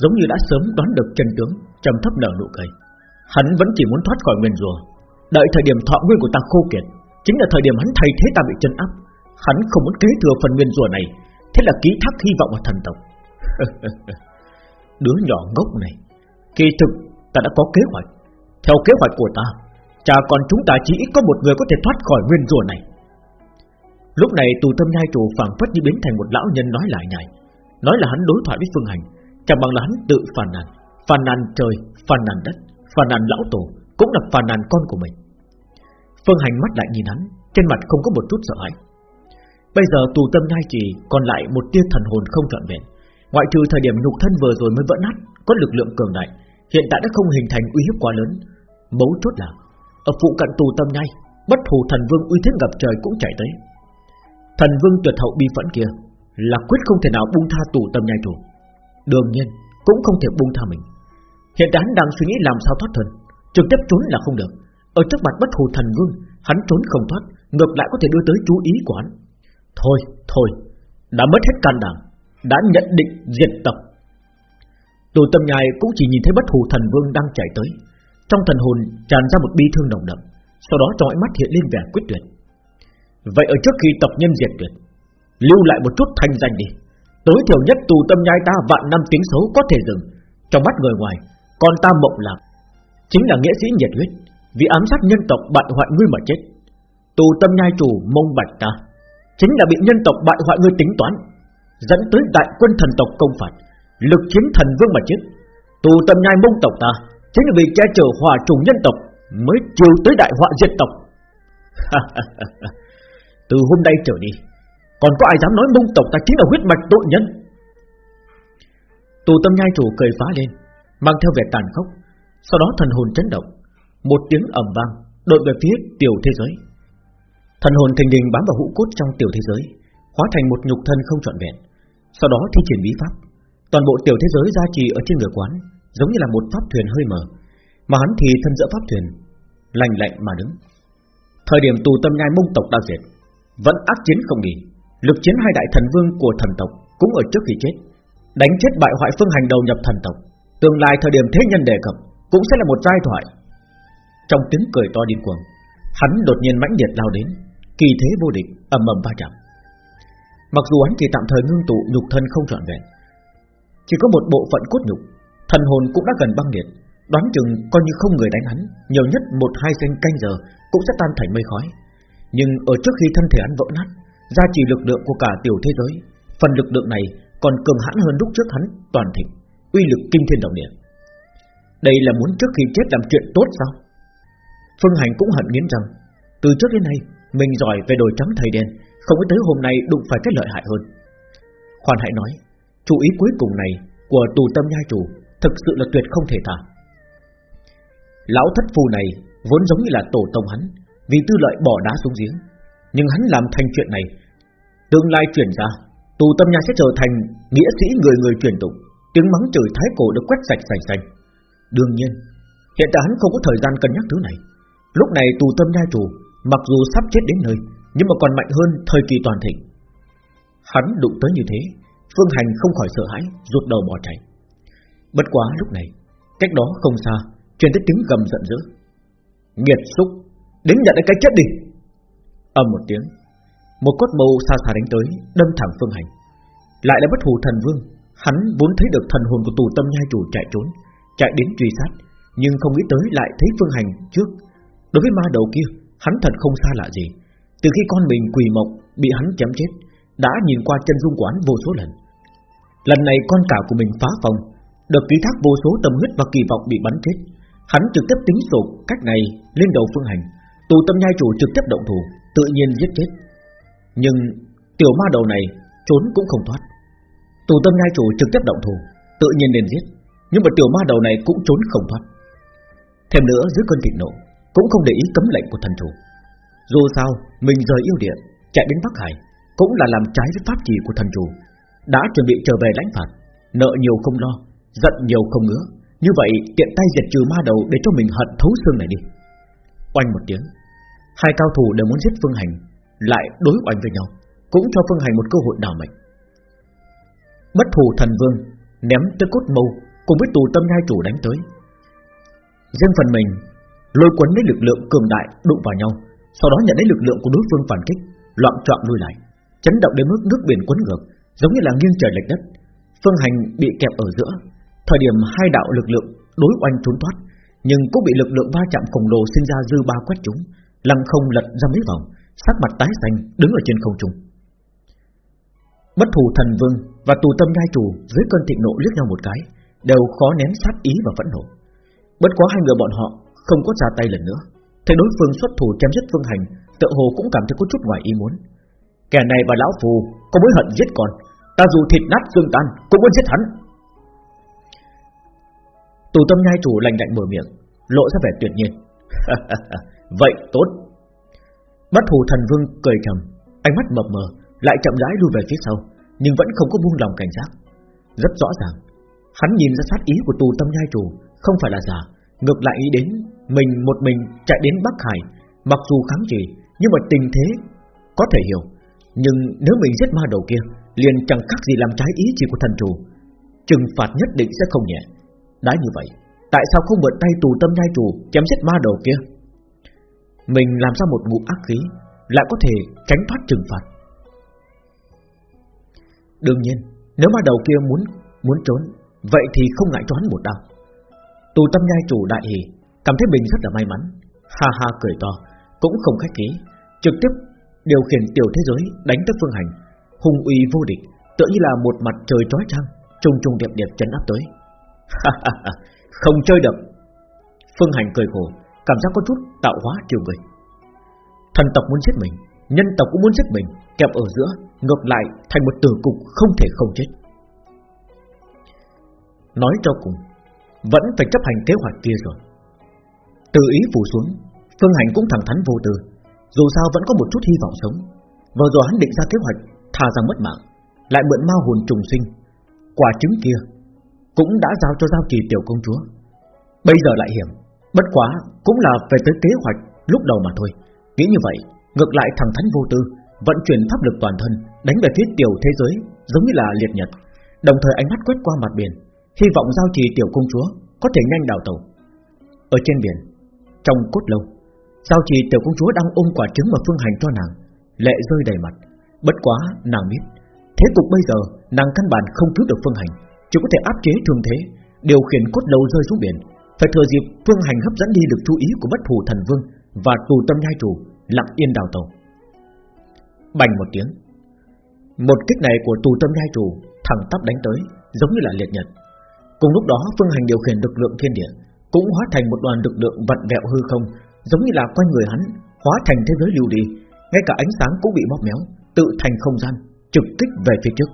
Giống như đã sớm đoán được chân tướng, trầm thấp nở nụ cười. Hắn vẫn chỉ muốn thoát khỏi nguyên rùa. Đợi thời điểm thọ nguyên của ta khô kiệt, Chính là thời điểm hắn thay thế ta bị chân áp, Hắn không muốn kế thừa phần nguyên rùa này, Thế là ký thác hy vọng vào thần tộc. Đứa nhỏ ngốc này. Kỳ thực ta đã có kế hoạch. Theo kế hoạch của ta Cha con chúng ta chỉ ít có một người có thể thoát khỏi nguyên rùa này. Lúc này tù tâm nhai chủ phảng phất như biến thành một lão nhân nói lại nhảy Nói là hắn đối thoại với Phương Hành Chẳng bằng là hắn tự phàn nàn. Phàn nàn trời, phàn nàn đất Phàn nàn lão tổ Cũng là phàn nàn con của mình. Phương Hành mắt lại nhìn hắn Trên mặt không có một chút sợ hãi. Bây giờ tù tâm nhai chỉ còn lại một tia thần hồn không trọn vẹn. Ngoại trừ thời điểm nhục thân vừa rồi mới vỡ nát Có lực lượng cường đại Hiện tại đã không hình thành uy hiếp quá lớn. Mấu chốt là Ở phụ cận tù tâm nhai Bất hù thần vương uy thế ngập trời cũng chạy tới. Thần vương tuyệt hậu bi phẫn kia Là quyết không thể nào buông tha tù tâm nhai chủ Đương nhiên cũng không thể buông tha mình. Hiện tại hắn đang suy nghĩ làm sao thoát thân Trực tiếp trốn là không được. Ở trước mặt bất hù thần vương Hắn trốn không thoát Ngược lại có thể đưa tới chú ý của hắn. Thôi, thôi Đã mất hết can đảm. Đã nhận định diệt tộc Tù tâm nhai cũng chỉ nhìn thấy bất hủ thần vương đang chạy tới. Trong thần hồn tràn ra một bi thương đồng đậm, Sau đó trong ánh mắt hiện lên vẻ quyết tuyệt. Vậy ở trước khi tộc nhân diệt tuyệt, Lưu lại một chút thanh danh đi. Tối thiểu nhất tù tâm nhai ta vạn năm tiếng xấu có thể dừng. Trong mắt người ngoài, Còn ta mộng lạc. Chính là nghĩa sĩ nhiệt huyết, Vì ám sát nhân tộc bại hoại ngươi mà chết. Tù tâm nhai chủ mông bạch ta, Chính là bị nhân tộc bại hoại ngươi tính toán. Dẫn tới đại quân thần tộc công phạt, Lực chiến thần vương mà chết. Tù tâm nhai mông tộc ta, Chính là vì che chở hòa trùng nhân tộc, Mới chiều tới đại họa diệt tộc. Từ hôm nay trở đi, Còn có ai dám nói mông tộc ta chính là huyết mạch tội nhân? Tù tâm nhai chủ cười phá lên, Mang theo vẻ tàn khốc. Sau đó thần hồn chấn động, Một tiếng ầm vang, Đội về phía tiểu thế giới. Thần hồn thình đình bám vào hũ cốt trong tiểu thế giới, Hóa thành một nhục thân không trọn vẹn. Sau đó thi triển bí pháp. Toàn bộ tiểu thế giới gia trì ở trên người quán Giống như là một pháp thuyền hơi mở, Mà hắn thì thân giữa pháp thuyền Lành lạnh mà đứng. Thời điểm tù tâm nhai mông tộc đang diệt Vẫn ác chiến không nghỉ Lực chiến hai đại thần vương của thần tộc Cũng ở trước khi chết Đánh chết bại hoại phương hành đầu nhập thần tộc. Tương lai thời điểm thế nhân đề cập Cũng sẽ là một giai thoại. Trong tiếng cười to điên cuồng Hắn đột nhiên mãnh liệt lao đến Kỳ thế vô địch ầm ầm va chạm. Mặc dù hắn chỉ tạm thời ngưng tụ, nhục thân không trọn vẹn. Chỉ có một bộ phận cốt nhục, Thần hồn cũng đã gần băng liệt. Đoán chừng coi như không người đánh hắn, Nhiều nhất một hai canh canh giờ Cũng sẽ tan thành mây khói. Nhưng ở trước khi thân thể hắn vỡ nát Gia trì lực lượng của cả tiểu thế giới, Phần lực lượng này còn cường hãn hơn lúc trước hắn toàn thịnh, Uy lực kinh thiên động địa. Đây là muốn trước khi chết làm chuyện tốt sao? Phương Hành cũng hận nghiến rằng Từ trước đến nay, Mình giỏi về đồi trắng thầy đen không có tới hôm nay đụng phải cái lợi hại hơn. Khoan hãy nói, Chú ý cuối cùng này của tù tâm nhai chủ Thực sự là tuyệt không thể thả Lão thất phù này Vốn giống như là tổ tông hắn, Vì tư lợi bỏ đá xuống giếng. Nhưng hắn làm thành chuyện này, Tương lai chuyển ra, Tù tâm nhai sẽ trở thành nghĩa sĩ người người truyền tụng. Tiếng mắng chửi thái cổ được quét sạch sành sành. Đương nhiên, Hiện tại hắn không có thời gian cân nhắc thứ này. Lúc này tù tâm nha chủ Mặc dù sắp chết đến nơi nhưng mà còn mạnh hơn thời kỳ toàn thịnh. Hắn đụng tới như thế, Phương Hành không khỏi sợ hãi, Rụt đầu bỏ chạy. Bất quá lúc này, Cách đó không xa, Truyền tới tiếng gầm giận dữ. Nghiệt xúc, Đến nhận lấy cái chết đi. Âm một tiếng, Một cốt mâu xa xa đánh tới, Đâm thẳng Phương Hành. Lại là bất hù thần vương, Hắn vốn thấy được thần hồn của tù tâm nhai chủ chạy trốn, Chạy đến truy sát, Nhưng không nghĩ tới lại thấy Phương Hành trước. Đối với ma đầu kia, Hắn thật không xa lạ gì. Từ khi con mình quỳ mộc Bị hắn chém chết, Đã nhìn qua chân dung quán vô số lần. Lần này con cả của mình phá phòng, Được ký thác vô số tâm huyết và kỳ vọng bị bắn chết. Hắn trực tiếp tính sổ cách này lên đầu phương hành, Tù tâm nhai chủ trực tiếp động thủ, Tự nhiên giết chết. Nhưng tiểu ma đầu này trốn cũng không thoát. Tù tâm nhai chủ trực tiếp động thủ, Tự nhiên nên giết. Nhưng mà tiểu ma đầu này cũng trốn không thoát. Thêm nữa, dưới cơn thịnh nộ, Cũng không để ý cấm lệnh của thần chủ. Dù sao, mình rời yêu địa Chạy đến Bắc Hải, Cũng là làm trái với pháp trì của thần chủ. Đã chuẩn bị trở về lãnh phạt, Nợ nhiều không lo, Giận nhiều không ngứa. Như vậy, tiện tay diệt trừ ma đầu Để cho mình hận thấu xương này đi. Oanh một tiếng, Hai cao thủ đều muốn giết Phương Hành, Lại đối oanh với nhau, Cũng cho Phương Hành một cơ hội đào mệnh. Bất thù thần vương Ném tới cốt mâu Cùng với tù tâm nhai chủ đánh tới. Riêng phần mình, Lôi cuốn lấy lực lượng cường đại đụng vào nhau sau đó nhận lấy lực lượng của đối phương phản kích Loạn trọn lui lại Chấn động đến mức nước biển cuốn ngược Giống như là nghiêng trời lệch đất. Phương hành bị kẹp ở giữa. Thời điểm hai đạo lực lượng đối oanh trốn thoát Nhưng cũng bị lực lượng va chạm khổng lồ sinh ra dư ba quét chúng Lăng không lật ra mấy vòng Sắc mặt tái xanh đứng ở trên không trung. Bất thù thần vương và tù tâm nhai chủ dưới cơn thịnh nộ liếc nhau một cái, đều khó nén sát ý và phẫn nộ. Bất quá hai người bọn họ không có ra tay lần nữa, thấy đối phương xuất thủ chém giết Phương Hành, tự hồ cũng cảm thấy có chút ngoài ý muốn. Kẻ này và lão phù có mối hận giết con, ta dù thịt nát xương tan cũng muốn giết hắn. Tù tâm nhai chủ lành lạnh mở miệng, lộ ra vẻ tuyệt nhiên. Vậy tốt. Bất thù thần vương cười trầm, ánh mắt mập mờ, lại chậm rãi lui về phía sau, nhưng vẫn không có buông lòng cảnh giác. Rất rõ ràng, hắn nhìn ra sát ý của tù tâm nhai chủ không phải là giả, ngược lại ý đến mình một mình chạy đến Bắc Hải, mặc dù kháng trì, nhưng mà tình thế có thể hiểu. Nhưng nếu mình giết ma đầu kia, liền chẳng khác gì làm trái ý chỉ của thần chủ, trừng phạt nhất định sẽ không nhẹ. Đã như vậy, tại sao không mượn tay tù tâm nhai chủ chém giết ma đầu kia? Mình làm ra một ngụm ác khí, lại có thể tránh thoát trừng phạt. Đương nhiên Nếu ma đầu kia muốn muốn trốn Vậy thì không ngại cho hắn một đau Tù tâm nhai chủ đại hỉ, Cảm thấy mình rất là may mắn. Ha ha cười to Cũng không khách khí Trực tiếp điều khiển tiểu thế giới đánh tới phương hành. Hùng uy vô địch Tựa như là một mặt trời trói trăng Trùng trùng đẹp đẹp chấn áp tới. Không chơi được. Phương hành cười khổ Cảm giác có chút tạo hóa chiều người. Thần tộc muốn giết mình Nhân tộc cũng muốn giết mình Kẹp ở giữa Ngược lại thành một tử cục không thể không chết. Nói cho cùng vẫn phải chấp hành kế hoạch kia rồi. Từ ý phủ xuống, Phương Hành cũng thẳng thắn vô tư. Dù sao vẫn có một chút hy vọng sống. Vừa rồi hắn định ra kế hoạch Thà rằng mất mạng. Lại mượn ma hồn trùng sinh. Quả trứng kia Cũng đã giao cho giao kỳ tiểu công chúa. Bây giờ lại hiểm. Bất quá cũng là về tới kế hoạch lúc đầu mà thôi. Nghĩ như vậy, Ngược lại thẳng thắn vô tư, Vận chuyển pháp lực toàn thân, Đánh về phía tiểu thế giới, Giống như là liệt nhật. Đồng thời ánh mắt quét qua mặt biển Hy vọng giao trì tiểu công chúa Có thể nhanh đào tàu Ở trên biển, Trong cốt lâu, Giao trì tiểu công chúa đang ôm quả trứng mà phương hành cho nàng, Lệ rơi đầy mặt. Bất quá nàng biết, Thế cục bây giờ nàng căn bản không cứu được phương hành, Chỉ có thể áp chế thương thế, Điều khiển cốt lâu rơi xuống biển. Phải thừa dịp phương hành hấp dẫn đi được chú ý của bất hủ thần vương Và tù tâm nhai chủ, Lặng yên đào tàu Bành một tiếng, Một kích này của tù tâm nhai chủ Thẳng tắp đánh tới, Giống như là liệt nhật. Cùng lúc đó, phương hành điều khiển lực lượng thiên địa Cũng hóa thành một đoàn lực lượng vặn vẹo hư không, Giống như là quanh người hắn Hóa thành thế giới lưu đi. Ngay cả ánh sáng cũng bị bóp méo, Tự thành không gian, Trực kích về phía trước.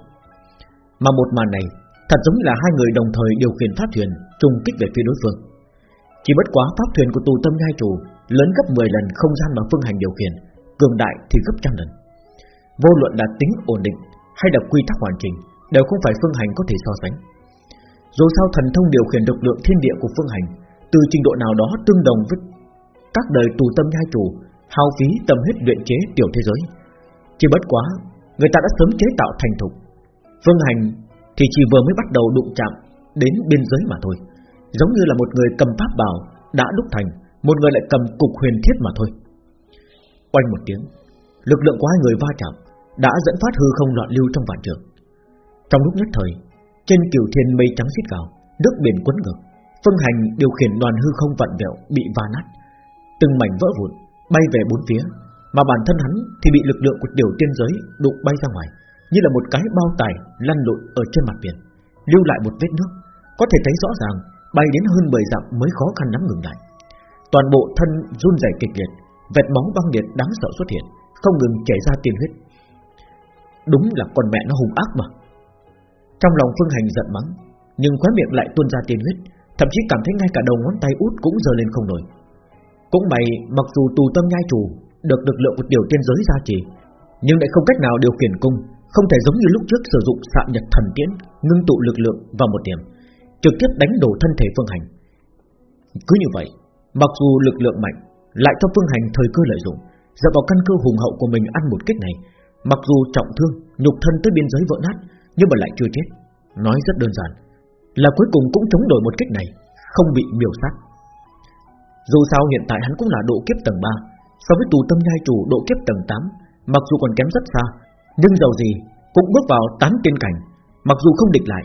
Mà một màn này Thật giống như là hai người đồng thời điều khiển pháp thuyền Trùng kích về phía đối phương. Chỉ bất quá pháp thuyền của tù tâm nhai chủ Lớn gấp 10 lần không gian mà phương hành điều khiển, Cường đại thì gấp trăm lần. Vô luận là tính ổn định Hay là quy tắc hoàn chỉnh, Đều không phải phương hành có thể so sánh. Dù sao thần thông điều khiển lực lượng thiên địa của phương hành, Từ trình độ nào đó tương đồng với Các đời tù tâm nhai chủ Hao phí tâm huyết luyện chế tiểu thế giới? Chỉ bất quá, Người ta đã sớm chế tạo thành thục. Phương hành thì chỉ vừa mới bắt đầu đụng chạm Đến biên giới mà thôi. Giống như là một người cầm pháp bảo Đã đúc thành, Một người lại cầm cục huyền thiết mà thôi. Quanh một tiếng, Lực lượng của hai người va chạm Đã dẫn phát hư không loạn lưu trong vạn trường. Trong lúc nhất thời trên kiều thiên mây trắng xít vào, Nước biển cuốn ngược, Phương hành điều khiển đoàn hư không vặn vẹo Bị va nát. Từng mảnh vỡ vụn Bay về bốn phía, Mà bản thân hắn thì bị lực lượng của tiểu tiên giới Đụng bay ra ngoài, Như là một cái bao tải lăn lộn ở trên mặt biển, Lưu lại một vết nước. Có thể thấy rõ ràng, Bay đến hơn 10 dặm mới khó khăn lắm ngừng lại. Toàn bộ thân run rẩy kịch liệt, Vệt máu băng liệt đáng sợ xuất hiện, Không ngừng chảy ra tiên huyết. Đúng là con mẹ nó hung ác mà. Trong lòng Phương Hành giận mắng, Nhưng khóe miệng lại tuôn ra tiền huyết, Thậm chí cảm thấy ngay cả đầu ngón tay út cũng dơ lên không nổi. Cũng may, mặc dù tù tâm nhai chủ, Được lực lượng một tiểu tiên giới gia trì, Nhưng lại không cách nào điều khiển cung, Không thể giống như lúc trước sử dụng sạm nhật thần tiễn, Ngưng tụ lực lượng vào một điểm, Trực tiếp đánh đổ thân thể Phương Hành. Cứ như vậy, Mặc dù lực lượng mạnh, Lại cho Phương Hành thời cơ lợi dụng, Dựa vào căn cơ hùng hậu của mình ăn một kích này, Mặc dù trọng thương, Nhục thân tới biên giới vỡ nát nhưng mà lại chưa chết. Nói rất đơn giản, Là cuối cùng cũng chống đổi một kích này, Không bị miểu sát. Dù sao hiện tại hắn cũng là độ kiếp tầng 3 So với tù tâm nhai chủ độ kiếp tầng 8 Mặc dù còn kém rất xa, Nhưng giàu gì cũng bước vào tán tiên cảnh, Mặc dù không địch lại,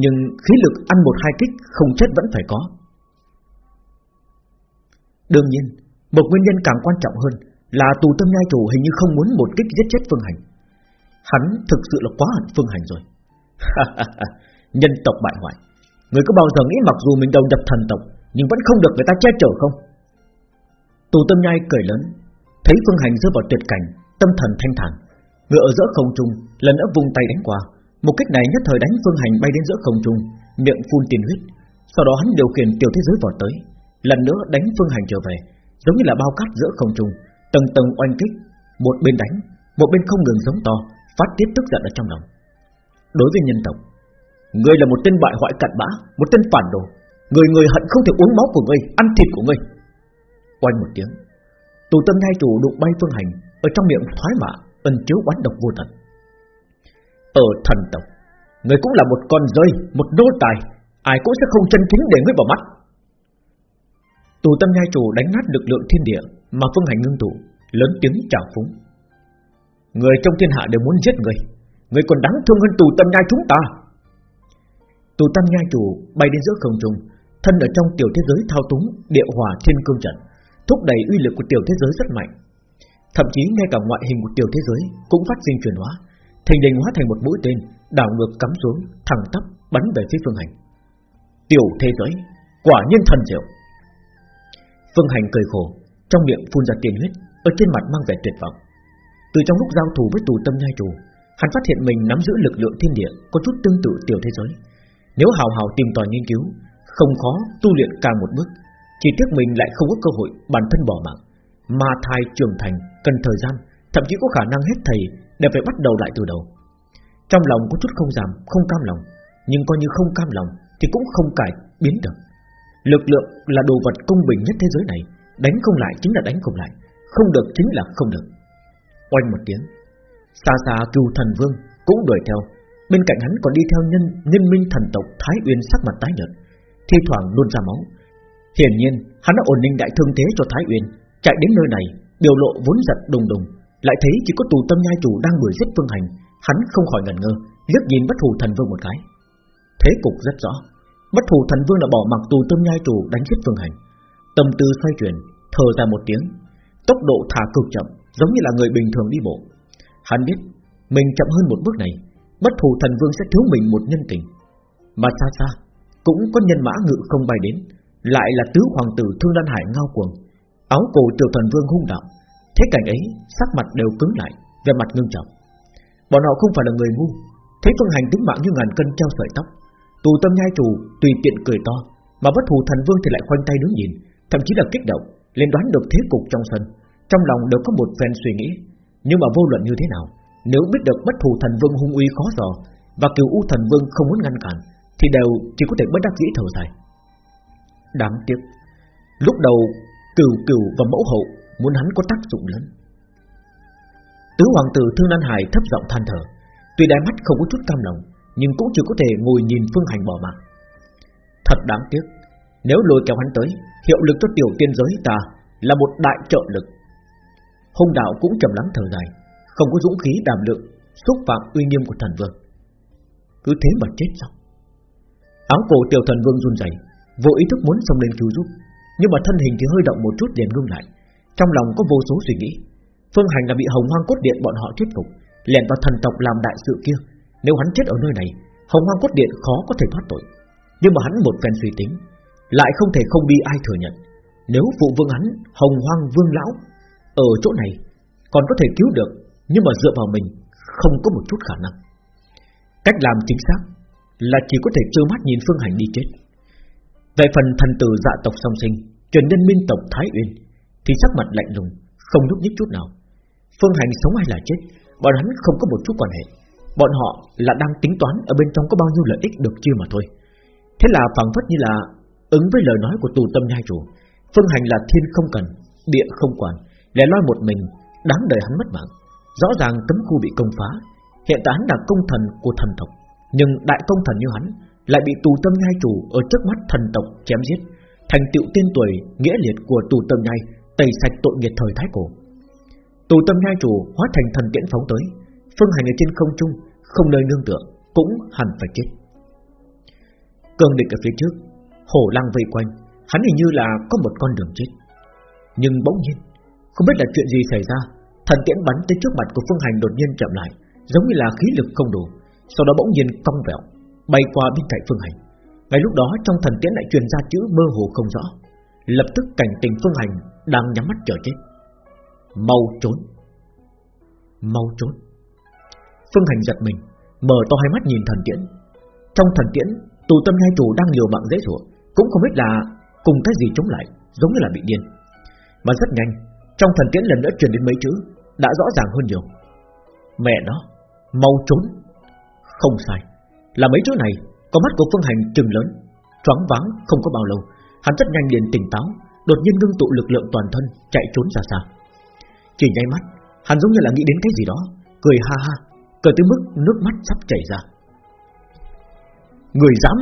Nhưng khí lực ăn một hai kích Không chết vẫn phải có. Đương nhiên, Một nguyên nhân càng quan trọng hơn Là tù tâm nhai chủ hình như không muốn một kích giết chết Phương Hành. Hắn thực sự là quá hận Phương Hành rồi. Nhân tộc bại hoại. Người có bao giờ nghĩ mặc dù mình đầu nhập thần tộc, Nhưng vẫn không được người ta che chở không? Tù tâm nhai cười lớn. Thấy Phương Hành rơi vào tuyệt cảnh, Tâm thần thanh thản. Ngựa ở giữa không trung, lần nữa vung tay đánh qua. Một kích này nhất thời đánh Phương Hành bay đến giữa không trung, Miệng phun tiền huyết. Sau đó hắn điều khiển tiểu thế giới vào tới, Lần nữa đánh Phương Hành trở về, Giống như là bao cát giữa không trung, Tầng tầng oanh kích, Một bên đánh, Một bên không ngừng giống to. Phát tiết tức giận ở trong lòng. Đối với nhân tộc, Ngươi là một tên bại hoại cặn bã, Một tên phản đồ. Người người hận không thể uống máu của ngươi, Ăn thịt của ngươi. Quanh một tiếng, Tù tâm nai chủ đụng bay phương hành, Ở trong miệng thoái mạ Ân chiếu oán độc vô tận. Ở thần tộc Người cũng là một con rơi, Một nô tài, Ai cũng sẽ không chân chính để ngươi vào mắt. Tù tâm nhai chủ đánh nát lực lượng thiên địa Mà phương hành ngưng tụ, Lớn tiếng chào phúng. Người trong thiên hạ đều muốn giết người. Người còn đáng thương hơn tù tâm nhai chúng ta. Tù tâm nhai chủ bay đến giữa không trung, Thân ở trong tiểu thế giới thao túng, Địa hòa thiên cương trận, Thúc đẩy uy lực của tiểu thế giới rất mạnh. Thậm chí ngay cả ngoại hình của tiểu thế giới Cũng phát sinh chuyển hóa, Thành đình hóa thành một mũi tên, Đảo ngược cắm xuống, thẳng tắp bắn về phía phương hành. Tiểu thế giới, Quả nhiên thần diệu. Phương hành cười khổ, Trong miệng phun ra tiền huyết, Ở trên mặt mang vẻ tuyệt vọng. Từ trong lúc giao thủ với tù tâm nhai chủ Hắn phát hiện mình nắm giữ lực lượng thiên địa Có chút tương tự tiểu thế giới. Nếu hào hào tìm tòi nghiên cứu Không khó tu luyện càng một bước Chỉ tiếc mình lại không có cơ hội bản thân bỏ mạng Mà thai trưởng thành Cần thời gian Thậm chí có khả năng hết thầy Để phải bắt đầu lại từ đầu. Trong lòng có chút không giảm, không cam lòng Nhưng coi như không cam lòng Thì cũng không cải biến được. Lực lượng là đồ vật công bình nhất thế giới này Đánh không lại chính là đánh không lại Không được chính là không được. Oanh một tiếng. Xa xa cừu thần vương cũng đuổi theo. Bên cạnh hắn còn đi theo nhân nhân minh thần tộc Thái Uyên sắc mặt tái nhợt, Thi thoảng luôn ra máu. Hiển nhiên, hắn đã ổn định đại thương thế cho Thái Uyên. Chạy đến nơi này, Biểu lộ vốn giận đùng đùng, Lại thấy chỉ có tù tâm nhai chủ đang đuổi giết phương hành, Hắn không khỏi ngần ngơ, liếc nhìn bất thù thần vương một cái. Thế cục rất rõ, Bất thù thần vương đã bỏ mặc tù tâm nhai chủ đánh giết phương hành. Tâm tư xoay chuyển, Thở ra một tiếng, Tốc độ thả cực chậm Giống như là người bình thường đi bộ. Hắn biết mình chậm hơn một bước này, Bất thù thần vương sẽ thiếu mình một nhân tình. Mà xa xa, Cũng có nhân mã ngự không bay đến, Lại là tứ hoàng tử Thương Đan Hải ngao cuồng. Áo cổ tiểu thần vương hung đạo, Thế cảnh ấy sắc mặt đều cứng lại Về mặt ngưng trọng. Bọn họ không phải là người ngu Thấy Phương Hành tính mạng như ngàn cân treo sợi tóc. Tù tâm nhai chủ tùy tiện cười to, Mà bất thù thần vương thì lại khoanh tay đứng nhìn, Thậm chí là kích động lên đoán được thế cục trong sân. Trong lòng đều có một phen suy nghĩ, Nhưng mà vô luận như thế nào, Nếu biết được bất thù thần vương hung uy khó dò Và kiều u thần vương không muốn ngăn cản, Thì đều chỉ có thể bất đắc dĩ thở dài. Đáng tiếc, Lúc đầu cửu cửu và mẫu hậu Muốn hắn có tác dụng lớn. Tứ hoàng tử Thương Lan Hải thấp giọng than thở, Tuy đáy mắt không có chút cam lòng, Nhưng cũng chỉ có thể ngồi nhìn phương hành bỏ mạng. Thật đáng tiếc, Nếu lôi kéo hắn tới, Hiệu lực cho tiểu tiên giới ta Là một đại trợ lực. Hung đạo cũng trầm lắng thở dài Không có dũng khí đảm lượng Xúc phạm uy nghiêm của thần vương Cứ thế mà chết sao Áo cổ tiểu thần vương run rẩy, Vô ý thức muốn xông lên cứu giúp Nhưng mà thân hình thì hơi động một chút liền ngưng lại Trong lòng có vô số suy nghĩ Phương Hành là bị Hồng Hoang Cốt Điện bọn họ thuyết phục, lẻn vào thần tộc làm đại sự kia. Nếu hắn chết ở nơi này, Hồng Hoang Cốt Điện khó có thể thoát tội. Nhưng mà hắn một phen suy tính, lại không thể không đi ai thừa nhận. Nếu phụ vương hắn, Hồng Hoang Vương lão ở chỗ này còn có thể cứu được, nhưng mà dựa vào mình không có một chút khả năng. Cách làm chính xác là chỉ có thể trơ mắt nhìn Phương Hành đi chết. Về phần thần tử dạ tộc song sinh, truyền nhân minh tộc Thái Uyên, thì sắc mặt lạnh lùng, không nhúc nhích chút nào. Phương Hành sống hay là chết Bọn hắn không có một chút quan hệ Bọn họ là đang tính toán Ở bên trong có bao nhiêu lợi ích được chia mà thôi Thế là phảng phất như là Ứng với lời nói của tù tâm nhai chủ Phương Hành là thiên không cần Địa không quản Lẻ loi một mình Đáng đời hắn mất mạng. Rõ ràng tấm khu bị công phá. Hiện tại hắn là công thần của thần tộc. Nhưng đại công thần như hắn Lại bị tù tâm nhai chủ Ở trước mắt thần tộc chém giết. Thành tựu tiên tuổi, nghĩa liệt của tù tâm nhai, Tẩy sạch tội nghiệt thời thái cổ. Tù tâm nhai chủ hóa thành thần tiễn phóng tới. Phương hành ở trên không trung, Không nơi nương tựa, Cũng hẳn phải chết. Cường địch ở phía trước, Hổ lăng vây quanh. Hắn hình như là có một con đường chết. Nhưng bỗng nhiên không biết là chuyện gì xảy ra, Thần tiễn bắn tới trước mặt của Phương Hành đột nhiên chậm lại, Giống như là khí lực không đủ, Sau đó bỗng nhiên cong vẹo, Bay qua bên cạnh Phương Hành. Ngay lúc đó, trong thần tiễn lại truyền ra chữ mơ hồ không rõ. Lập tức cảnh tình Phương Hành Đang nhắm mắt chờ chết. Mau trốn. Mau trốn. Phương Hành giật mình, Mở to hai mắt nhìn thần tiễn. Trong thần tiễn, Tù tâm nhai chủ đang liều mạng dễ dụa, Cũng không biết là cùng cái gì chống lại, Giống như là bị điên. Mà rất nhanh trong thần tiễn lần nữa truyền đến mấy chữ, Đã rõ ràng hơn nhiều. Mẹ nó, Mau trốn. Không sai, Là mấy chữ này, Có mắt của Phương Hành trừng lớn, Choáng váng không có bao lâu, Hắn rất nhanh liền tỉnh táo, Đột nhiên ngưng tụ lực lượng toàn thân, Chạy trốn ra xa. Chỉ nháy mắt, Hắn giống như là nghĩ đến cái gì đó, Cười ha ha, Cười tới mức nước mắt sắp chảy ra. Người dám.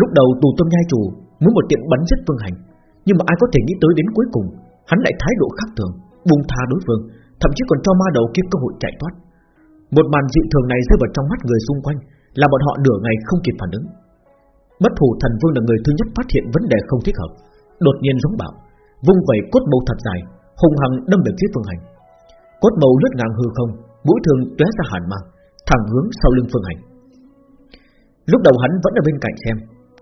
Lúc đầu tù tâm nhai chủ Muốn một tiện bắn giết Phương Hành, Nhưng mà ai có thể nghĩ tới đến cuối cùng Hắn lại thái độ khác thường buông tha đối phương Thậm chí còn cho ma đầu kia cơ hội chạy thoát Một màn dị thường này rơi vào trong mắt người xung quanh Là bọn họ nửa ngày không kịp phản ứng Bất thủ thần vương là người thứ nhất phát hiện vấn đề không thích hợp Đột nhiên giống bạo Vung vẩy cốt mâu thật dài hung hăng đâm về phía Phương Hành. Cốt màu lướt ngang hư không, mũi thường tóe ra hàn mang, thẳng hướng sau lưng Phương Hành. Lúc đầu hắn vẫn ở bên cạnh xem,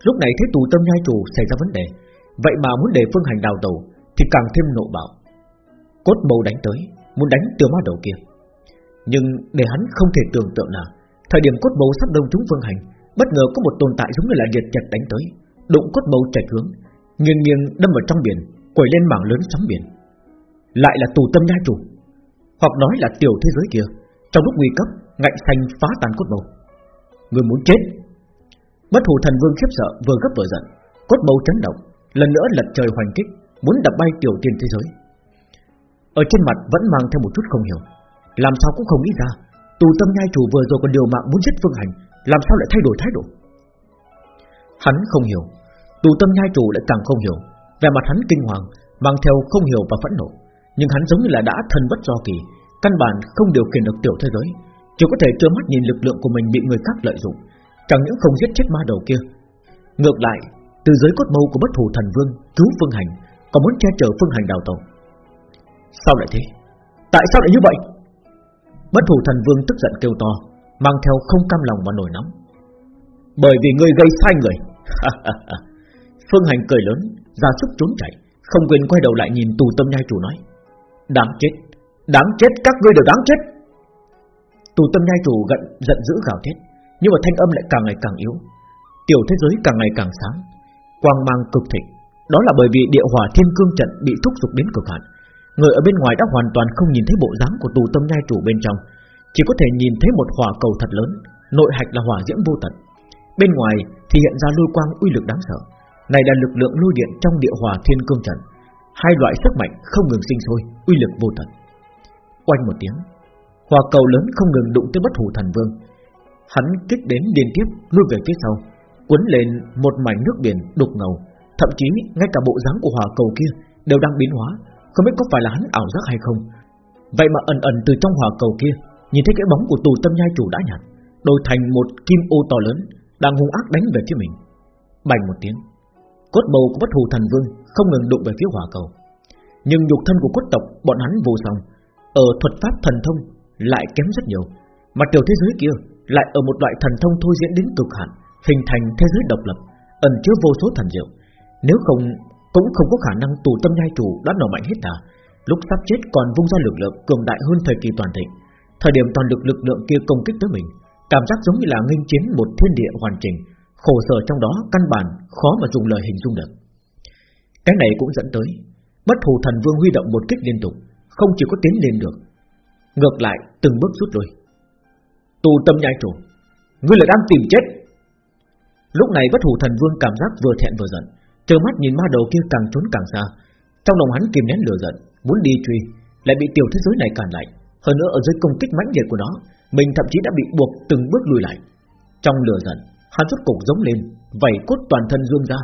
lúc này thấy tù tâm nhai chủ xảy ra vấn đề, vậy mà muốn để Phương Hành đào tẩu, thì càng thêm nộ bạo. Cốt màu đánh tới, muốn đánh tiểu ma đầu kia, nhưng để hắn không thể tưởng tượng là thời điểm cốt màu sắp đông chúng Phương Hành, bất ngờ có một tồn tại giống như là liệt chặt đánh tới, đụng cốt màu chạy hướng, nghiêng nghiêng đâm vào trong biển, quẩy lên mảng lớn sóng biển. Lại là tù tâm nhai chủ Hoặc nói là tiểu thế giới kia Trong lúc nguy cấp Ngạnh xanh phá tan cốt bầu. Người muốn chết. Bất hủ thần vương khiếp sợ vừa gấp vừa giận Cốt bầu chấn động Lần nữa lật trời hoành kích. Muốn đập bay tiểu tiên thế giới. Ở trên mặt vẫn mang theo một chút không hiểu. Làm sao cũng không nghĩ ra, Tù tâm nhai chủ vừa rồi còn điều mạng muốn giết phương hành, Làm sao lại thay đổi thái độ? Hắn không hiểu, Tù tâm nhai chủ lại càng không hiểu. Về mặt hắn kinh hoàng, Mang theo không hiểu và phẫn nộ. Nhưng hắn giống như là đã thân bất do kỳ, Căn bản không điều khiển được tiểu thế giới. Chỉ có thể trơ mắt nhìn lực lượng của mình bị người khác lợi dụng, Chẳng những không giết chết ma đầu kia. Ngược lại, Từ giới cốt mâu của bất thù thần vương Cứu phương hành còn muốn che chở phương hành đào tàu Sao lại thế? Tại sao lại như vậy? Bất thủ thần vương tức giận kêu to, Mang theo không cam lòng và nổi nóng. Bởi vì ngươi gây sai người. Phương hành cười lớn, ra sức trốn chạy, Không quên quay đầu lại nhìn tù tâm nhai chủ nói, Đáng chết Đáng chết các ngươi đều đáng chết. Tù tâm nhai chủ gận giận dữ gào thét, Nhưng mà thanh âm lại càng ngày càng yếu. Tiểu thế giới càng ngày càng sáng, Quang mang cực thịnh. Đó là bởi vì địa hỏa thiên cương trận bị thúc giục đến cực hạn. Người ở bên ngoài đã hoàn toàn không nhìn thấy bộ dáng của tù tâm nhai chủ bên trong. Chỉ có thể nhìn thấy một hỏa cầu thật lớn, Nội hạch là hỏa diễm vô tận. Bên ngoài thì hiện ra lôi quang uy lực đáng sợ. Này là lực lượng lôi điện trong địa hỏa thiên cương trận. Hai loại sức mạnh không ngừng sinh sôi, Uy lực vô tận. Quanh một tiếng, Hỏa cầu lớn không ngừng đụng tới bất hủ thần vương. Hắn kích đến liên tiếp, lui về phía sau, Cuốn lên một mảnh nước biển đục ngầu. Thậm chí ngay cả bộ dáng của hỏa cầu kia Đều đang biến hóa, Không biết có phải là hắn ảo giác hay không. Vậy mà ẩn ẩn từ trong hỏa cầu kia, Nhìn thấy cái bóng của tù tâm nhai chủ đã nhạt, Đổi thành một kim ô to lớn Đang hung ác đánh về phía mình. Bành một tiếng, Cốt bầu của bất hù thần vương Không ngừng đụng về phía hỏa cầu. Nhưng nhục thân của cốt tộc bọn hắn vô song, Ở thuật pháp thần thông lại kém rất nhiều, Mà tiểu thế giới kia lại ở một loại thần thông thôi diễn đến cực hạn, Hình thành thế giới độc lập, Ẩn chứa vô số thần diệu. Nếu không, cũng không có khả năng tù tâm nhai chủ đã nổ mạnh hết cả Lúc sắp chết còn vung ra lực lượng cường đại hơn thời kỳ toàn thịnh. Thời điểm toàn lực lực lượng kia công kích tới mình, Cảm giác giống như là nghênh chiến một thiên địa hoàn chỉnh, Khổ sở trong đó căn bản khó mà dùng lời hình dung được. Cái này cũng dẫn tới, Bất thù thần vương huy động một kích liên tục, Không chỉ có tiến lên được, Ngược lại từng bước rút lui. Tù tâm nhai chủ, Ngươi là đang tìm chết. Lúc này bất hủ thần vương cảm giác vừa thẹn vừa giận Trơ mắt nhìn ma đầu kia càng trốn càng xa. Trong lòng hắn kìm nén lửa giận, Muốn đi truy, Lại bị tiểu thế giới này cản lại. Hơn nữa, ở dưới công kích mãnh liệt của nó, Mình thậm chí đã bị buộc từng bước lùi lại. Trong lửa giận, Hắn rút cục giống lên vẩy cốt toàn thân dương ra,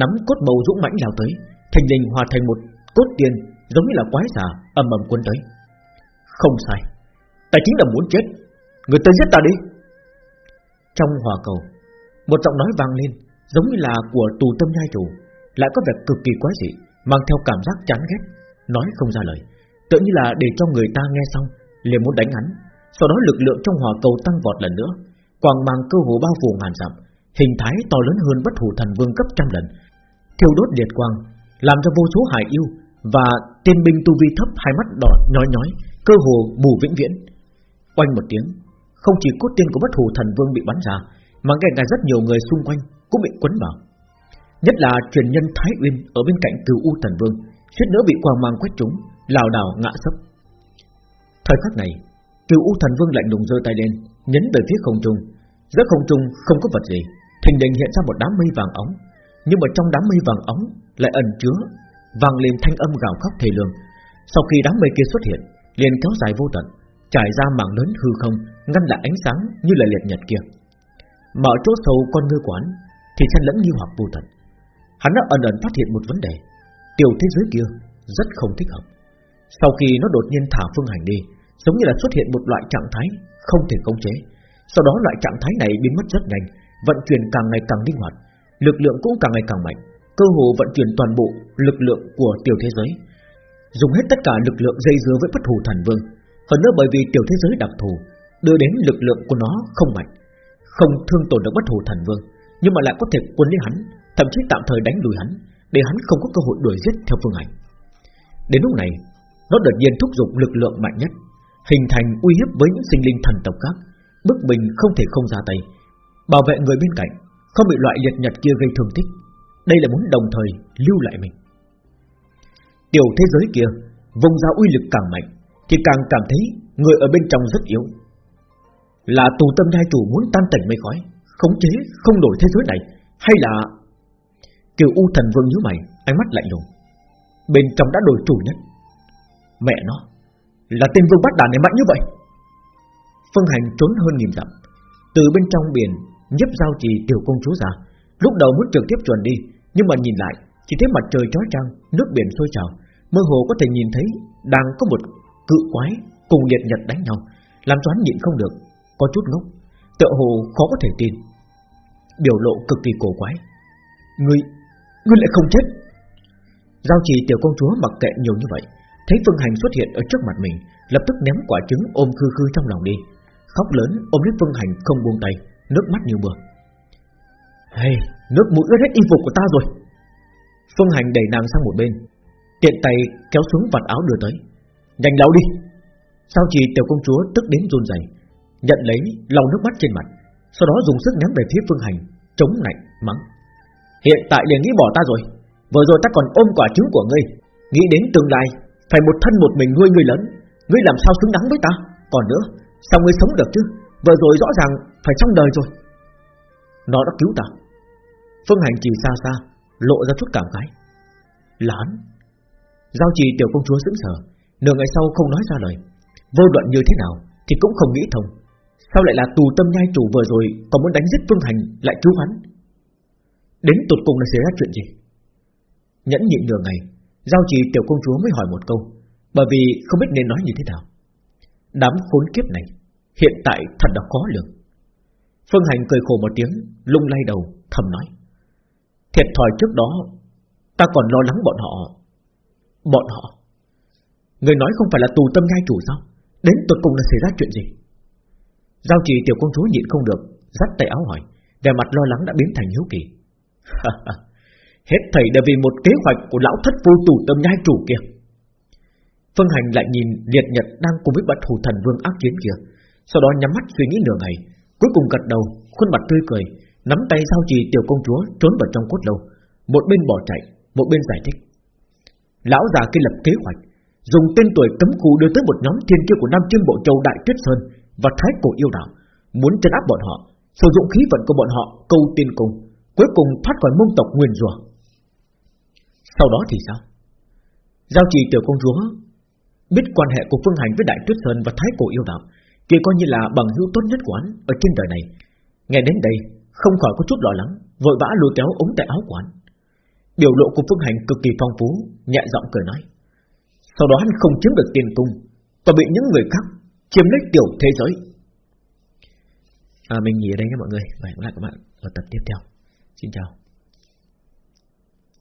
Nắm cốt bầu dũng mãnh lao tới Thành linh hòa thành một cốt tiền, Giống như là quái xà ầm ầm cuốn tới. Không sai, Ta chính là muốn chết. Người tới giết ta đi. Trong hòa cầu, Một giọng nói vang lên, Giống như là của tù tâm nhai chủ. Lại có vẻ cực kỳ quái dị, Mang theo cảm giác chán ghét. Nói không ra lời, Tự như là để cho người ta nghe xong, liền muốn đánh hắn. Sau đó lực lượng trong hỏa cầu tăng vọt lần nữa. Quang mang cơ hồ bao phủ ngàn dặm, Hình thái to lớn hơn bất hủ thần vương cấp trăm lần. Thiêu đốt liệt quang, Làm cho vô số hải yêu Và tiên binh tu vi thấp, hai mắt đỏ, nhói nhói, Cơ hồ mù vĩnh viễn. Oanh một tiếng, Không chỉ cốt tiên của bất hủ thần vương bị bắn ra, Mà ngay cả rất nhiều người xung quanh Cũng bị quấn vào. Nhất là truyền nhân Thái Uyên Ở bên cạnh từ U Thần Vương suýt nữa bị quang mang quét trúng lảo đảo ngã sấp Thời khắc này từ U Thần Vương lạnh lùng giơ tay lên Nhấn về phía không trung Giữa không trung không có vật gì Thình đình hiện ra một đám mây vàng ống Nhưng mà trong đám mây vàng ống Lại ẩn chứa vang lên thanh âm gào khóc thề lương Sau khi đám mây kia xuất hiện liền kéo dài vô tận trải ra mảng lớn hư không, ngăn lại ánh sáng như là liệt nhật kia. Mở chỗ sâu con ngư quán thì xen lẫn như hoặc vô tận. Hắn đã ẩn ẩn phát hiện một vấn đề, tiểu thế giới kia rất không thích hợp. Sau khi nó đột nhiên thả phương hành đi, giống như là xuất hiện một loại trạng thái không thể khống chế. Sau đó loại trạng thái này biến mất rất nhanh, vận chuyển càng ngày càng linh hoạt, lực lượng cũng càng ngày càng mạnh, cơ hồ vận chuyển toàn bộ lực lượng của tiểu thế giới, dùng hết tất cả lực lượng dây dưa với bất hủ thần vương, hơn nữa bởi vì tiểu thế giới đặc thù Đưa đến lực lượng của nó không mạnh Không thương tổn được bất hủ thần vương Nhưng mà lại có thể quân lấy hắn Thậm chí tạm thời đánh lùi hắn, Để hắn không có cơ hội đuổi giết theo phương ảnh Đến lúc này, Nó đột nhiên thúc giục lực lượng mạnh nhất, Hình thành uy hiếp với những sinh linh thần tộc khác, Bức bình không thể không ra tay, Bảo vệ người bên cạnh, Không bị loại liệt nhật kia gây thương tích. Đây là muốn đồng thời lưu lại mình. Tiểu thế giới kia, Vùng ra uy lực càng mạnh, thì càng cảm thấy người ở bên trong rất yếu. Là tù tâm đai chủ muốn tan tành mây khói, Khống chế không đổi thế giới này, Hay là Kiều U thần vương như mày Ánh mắt lạnh lùng. Bên trong đã đổi chủ nhất. Mẹ nó Là tên vương bắt đàn này mạnh như vậy. Phương hành trốn hơn nghìn dặm Từ bên trong biển nhấp giao trì tiểu công chúa ra. Lúc đầu muốn trực tiếp chuẩn đi Nhưng mà nhìn lại Chỉ thấy mặt trời chói chang Nước biển sôi trào. Mơ hồ có thể nhìn thấy Đang có một cự quái cùng liệt nhật đánh nhau, làm cho hắn nhịn không được, có chút ngốc, tựa hồ khó có thể tin. Biểu lộ cực kỳ cổ quái. Ngươi, ngươi lại không chết? Giao trì tiểu công chúa mặc kệ nhiều như vậy, thấy Phương Hành xuất hiện ở trước mặt mình, lập tức ném quả trứng ôm khư khư trong lòng đi, khóc lớn ôm lấy Phương Hành không buông tay, nước mắt như mưa. Hey, nước mũi ướt hết y phục của ta rồi. Phương Hành đẩy nàng sang một bên, tiện tay kéo xuống vạt áo đưa tới. Nhanh lau đi Sao chỉ tiểu công chúa tức đến run rẩy, nhận lấy lau nước mắt trên mặt, sau đó dùng sức ném về phía Phương Hành, chống lạnh mắng: "Hiện tại liền nghĩ bỏ ta rồi, vừa rồi ta còn ôm quả trứng của ngươi, nghĩ đến tương lai phải một thân một mình nuôi ngươi lớn, ngươi làm sao xứng đáng với ta? Còn nữa, sao ngươi sống được chứ? Vừa rồi rõ ràng phải trong đời rồi." Nó đã cứu ta. Phương Hành chỉ xa xa, lộ ra chút cảm khái. Lán. Giao trì tiểu công chúa sững sờ, nửa ngày sau không nói ra lời. Vô luận như thế nào thì cũng không nghĩ thông. Sao lại là tù tâm nhai chủ vừa rồi còn muốn đánh giết Phương Hành lại cứu hắn? Đến tụt cùng là xảy ra chuyện gì? Nhẫn nhịn nửa ngày, giao trì tiểu công chúa mới hỏi một câu, bởi vì không biết nên nói như thế nào. Đám khốn kiếp này hiện tại thật là khó lường. Phương Hành cười khổ một tiếng, lung lay đầu, thầm nói: Thiệt thòi trước đó Ta còn lo lắng bọn họ Bọn họ Người nói không phải là tù tâm nhai chủ sao Đến tuột cùng là xảy ra chuyện gì Giao trì tiểu công chúa nhịn không được Dắt tay áo hỏi Vẻ mặt lo lắng đã biến thành hiếu kỳ Hết thầy đều vì một kế hoạch Của lão thất vô tù tâm nhai chủ kia. Phương Hành lại nhìn Liệt Nhật đang cùng với bạch thủ thần vương ác chiến kia, Sau đó nhắm mắt suy nghĩ nửa ngày, Cuối cùng gật đầu, Khuôn mặt tươi cười, Nắm tay giao trì tiểu công chúa trốn vào trong cốt lâu, Một bên bỏ chạy, Một bên giải thích. Lão già kia lập kế hoạch, Dùng tên tuổi cấm khu đưa tới một nhóm thiên kiêu của Nam Chiêm Bộ Châu Đại Tuyết Sơn Và Thái Cổ Yêu Đạo, Muốn chân áp bọn họ, Sử dụng khí vận của bọn họ câu tiên cùng Cuối cùng thoát khỏi mông tộc nguyên rùa Sau đó thì sao Giao trì tiểu công chúa Biết quan hệ của Phương Hành với Đại Tuyết Sơn và Thái Cổ Yêu Đạo Kia coi như là bằng hữu tốt nhất của hắn Ở trên đời này Nghe đến đây không khỏi có chút lo lắng, vội vã lôi kéo ống tay áo quán. Biểu lộ của Phương Hành cực kỳ phong phú, nhẹ giọng cười nói. Sau đó hắn không chiếm được tiền cung, còn bị những người khác chiếm lấy tiểu thế giới. À, mình nghỉ ở đây nha mọi người, và hẹn gặp lại các bạn ở tập tiếp theo. Xin chào.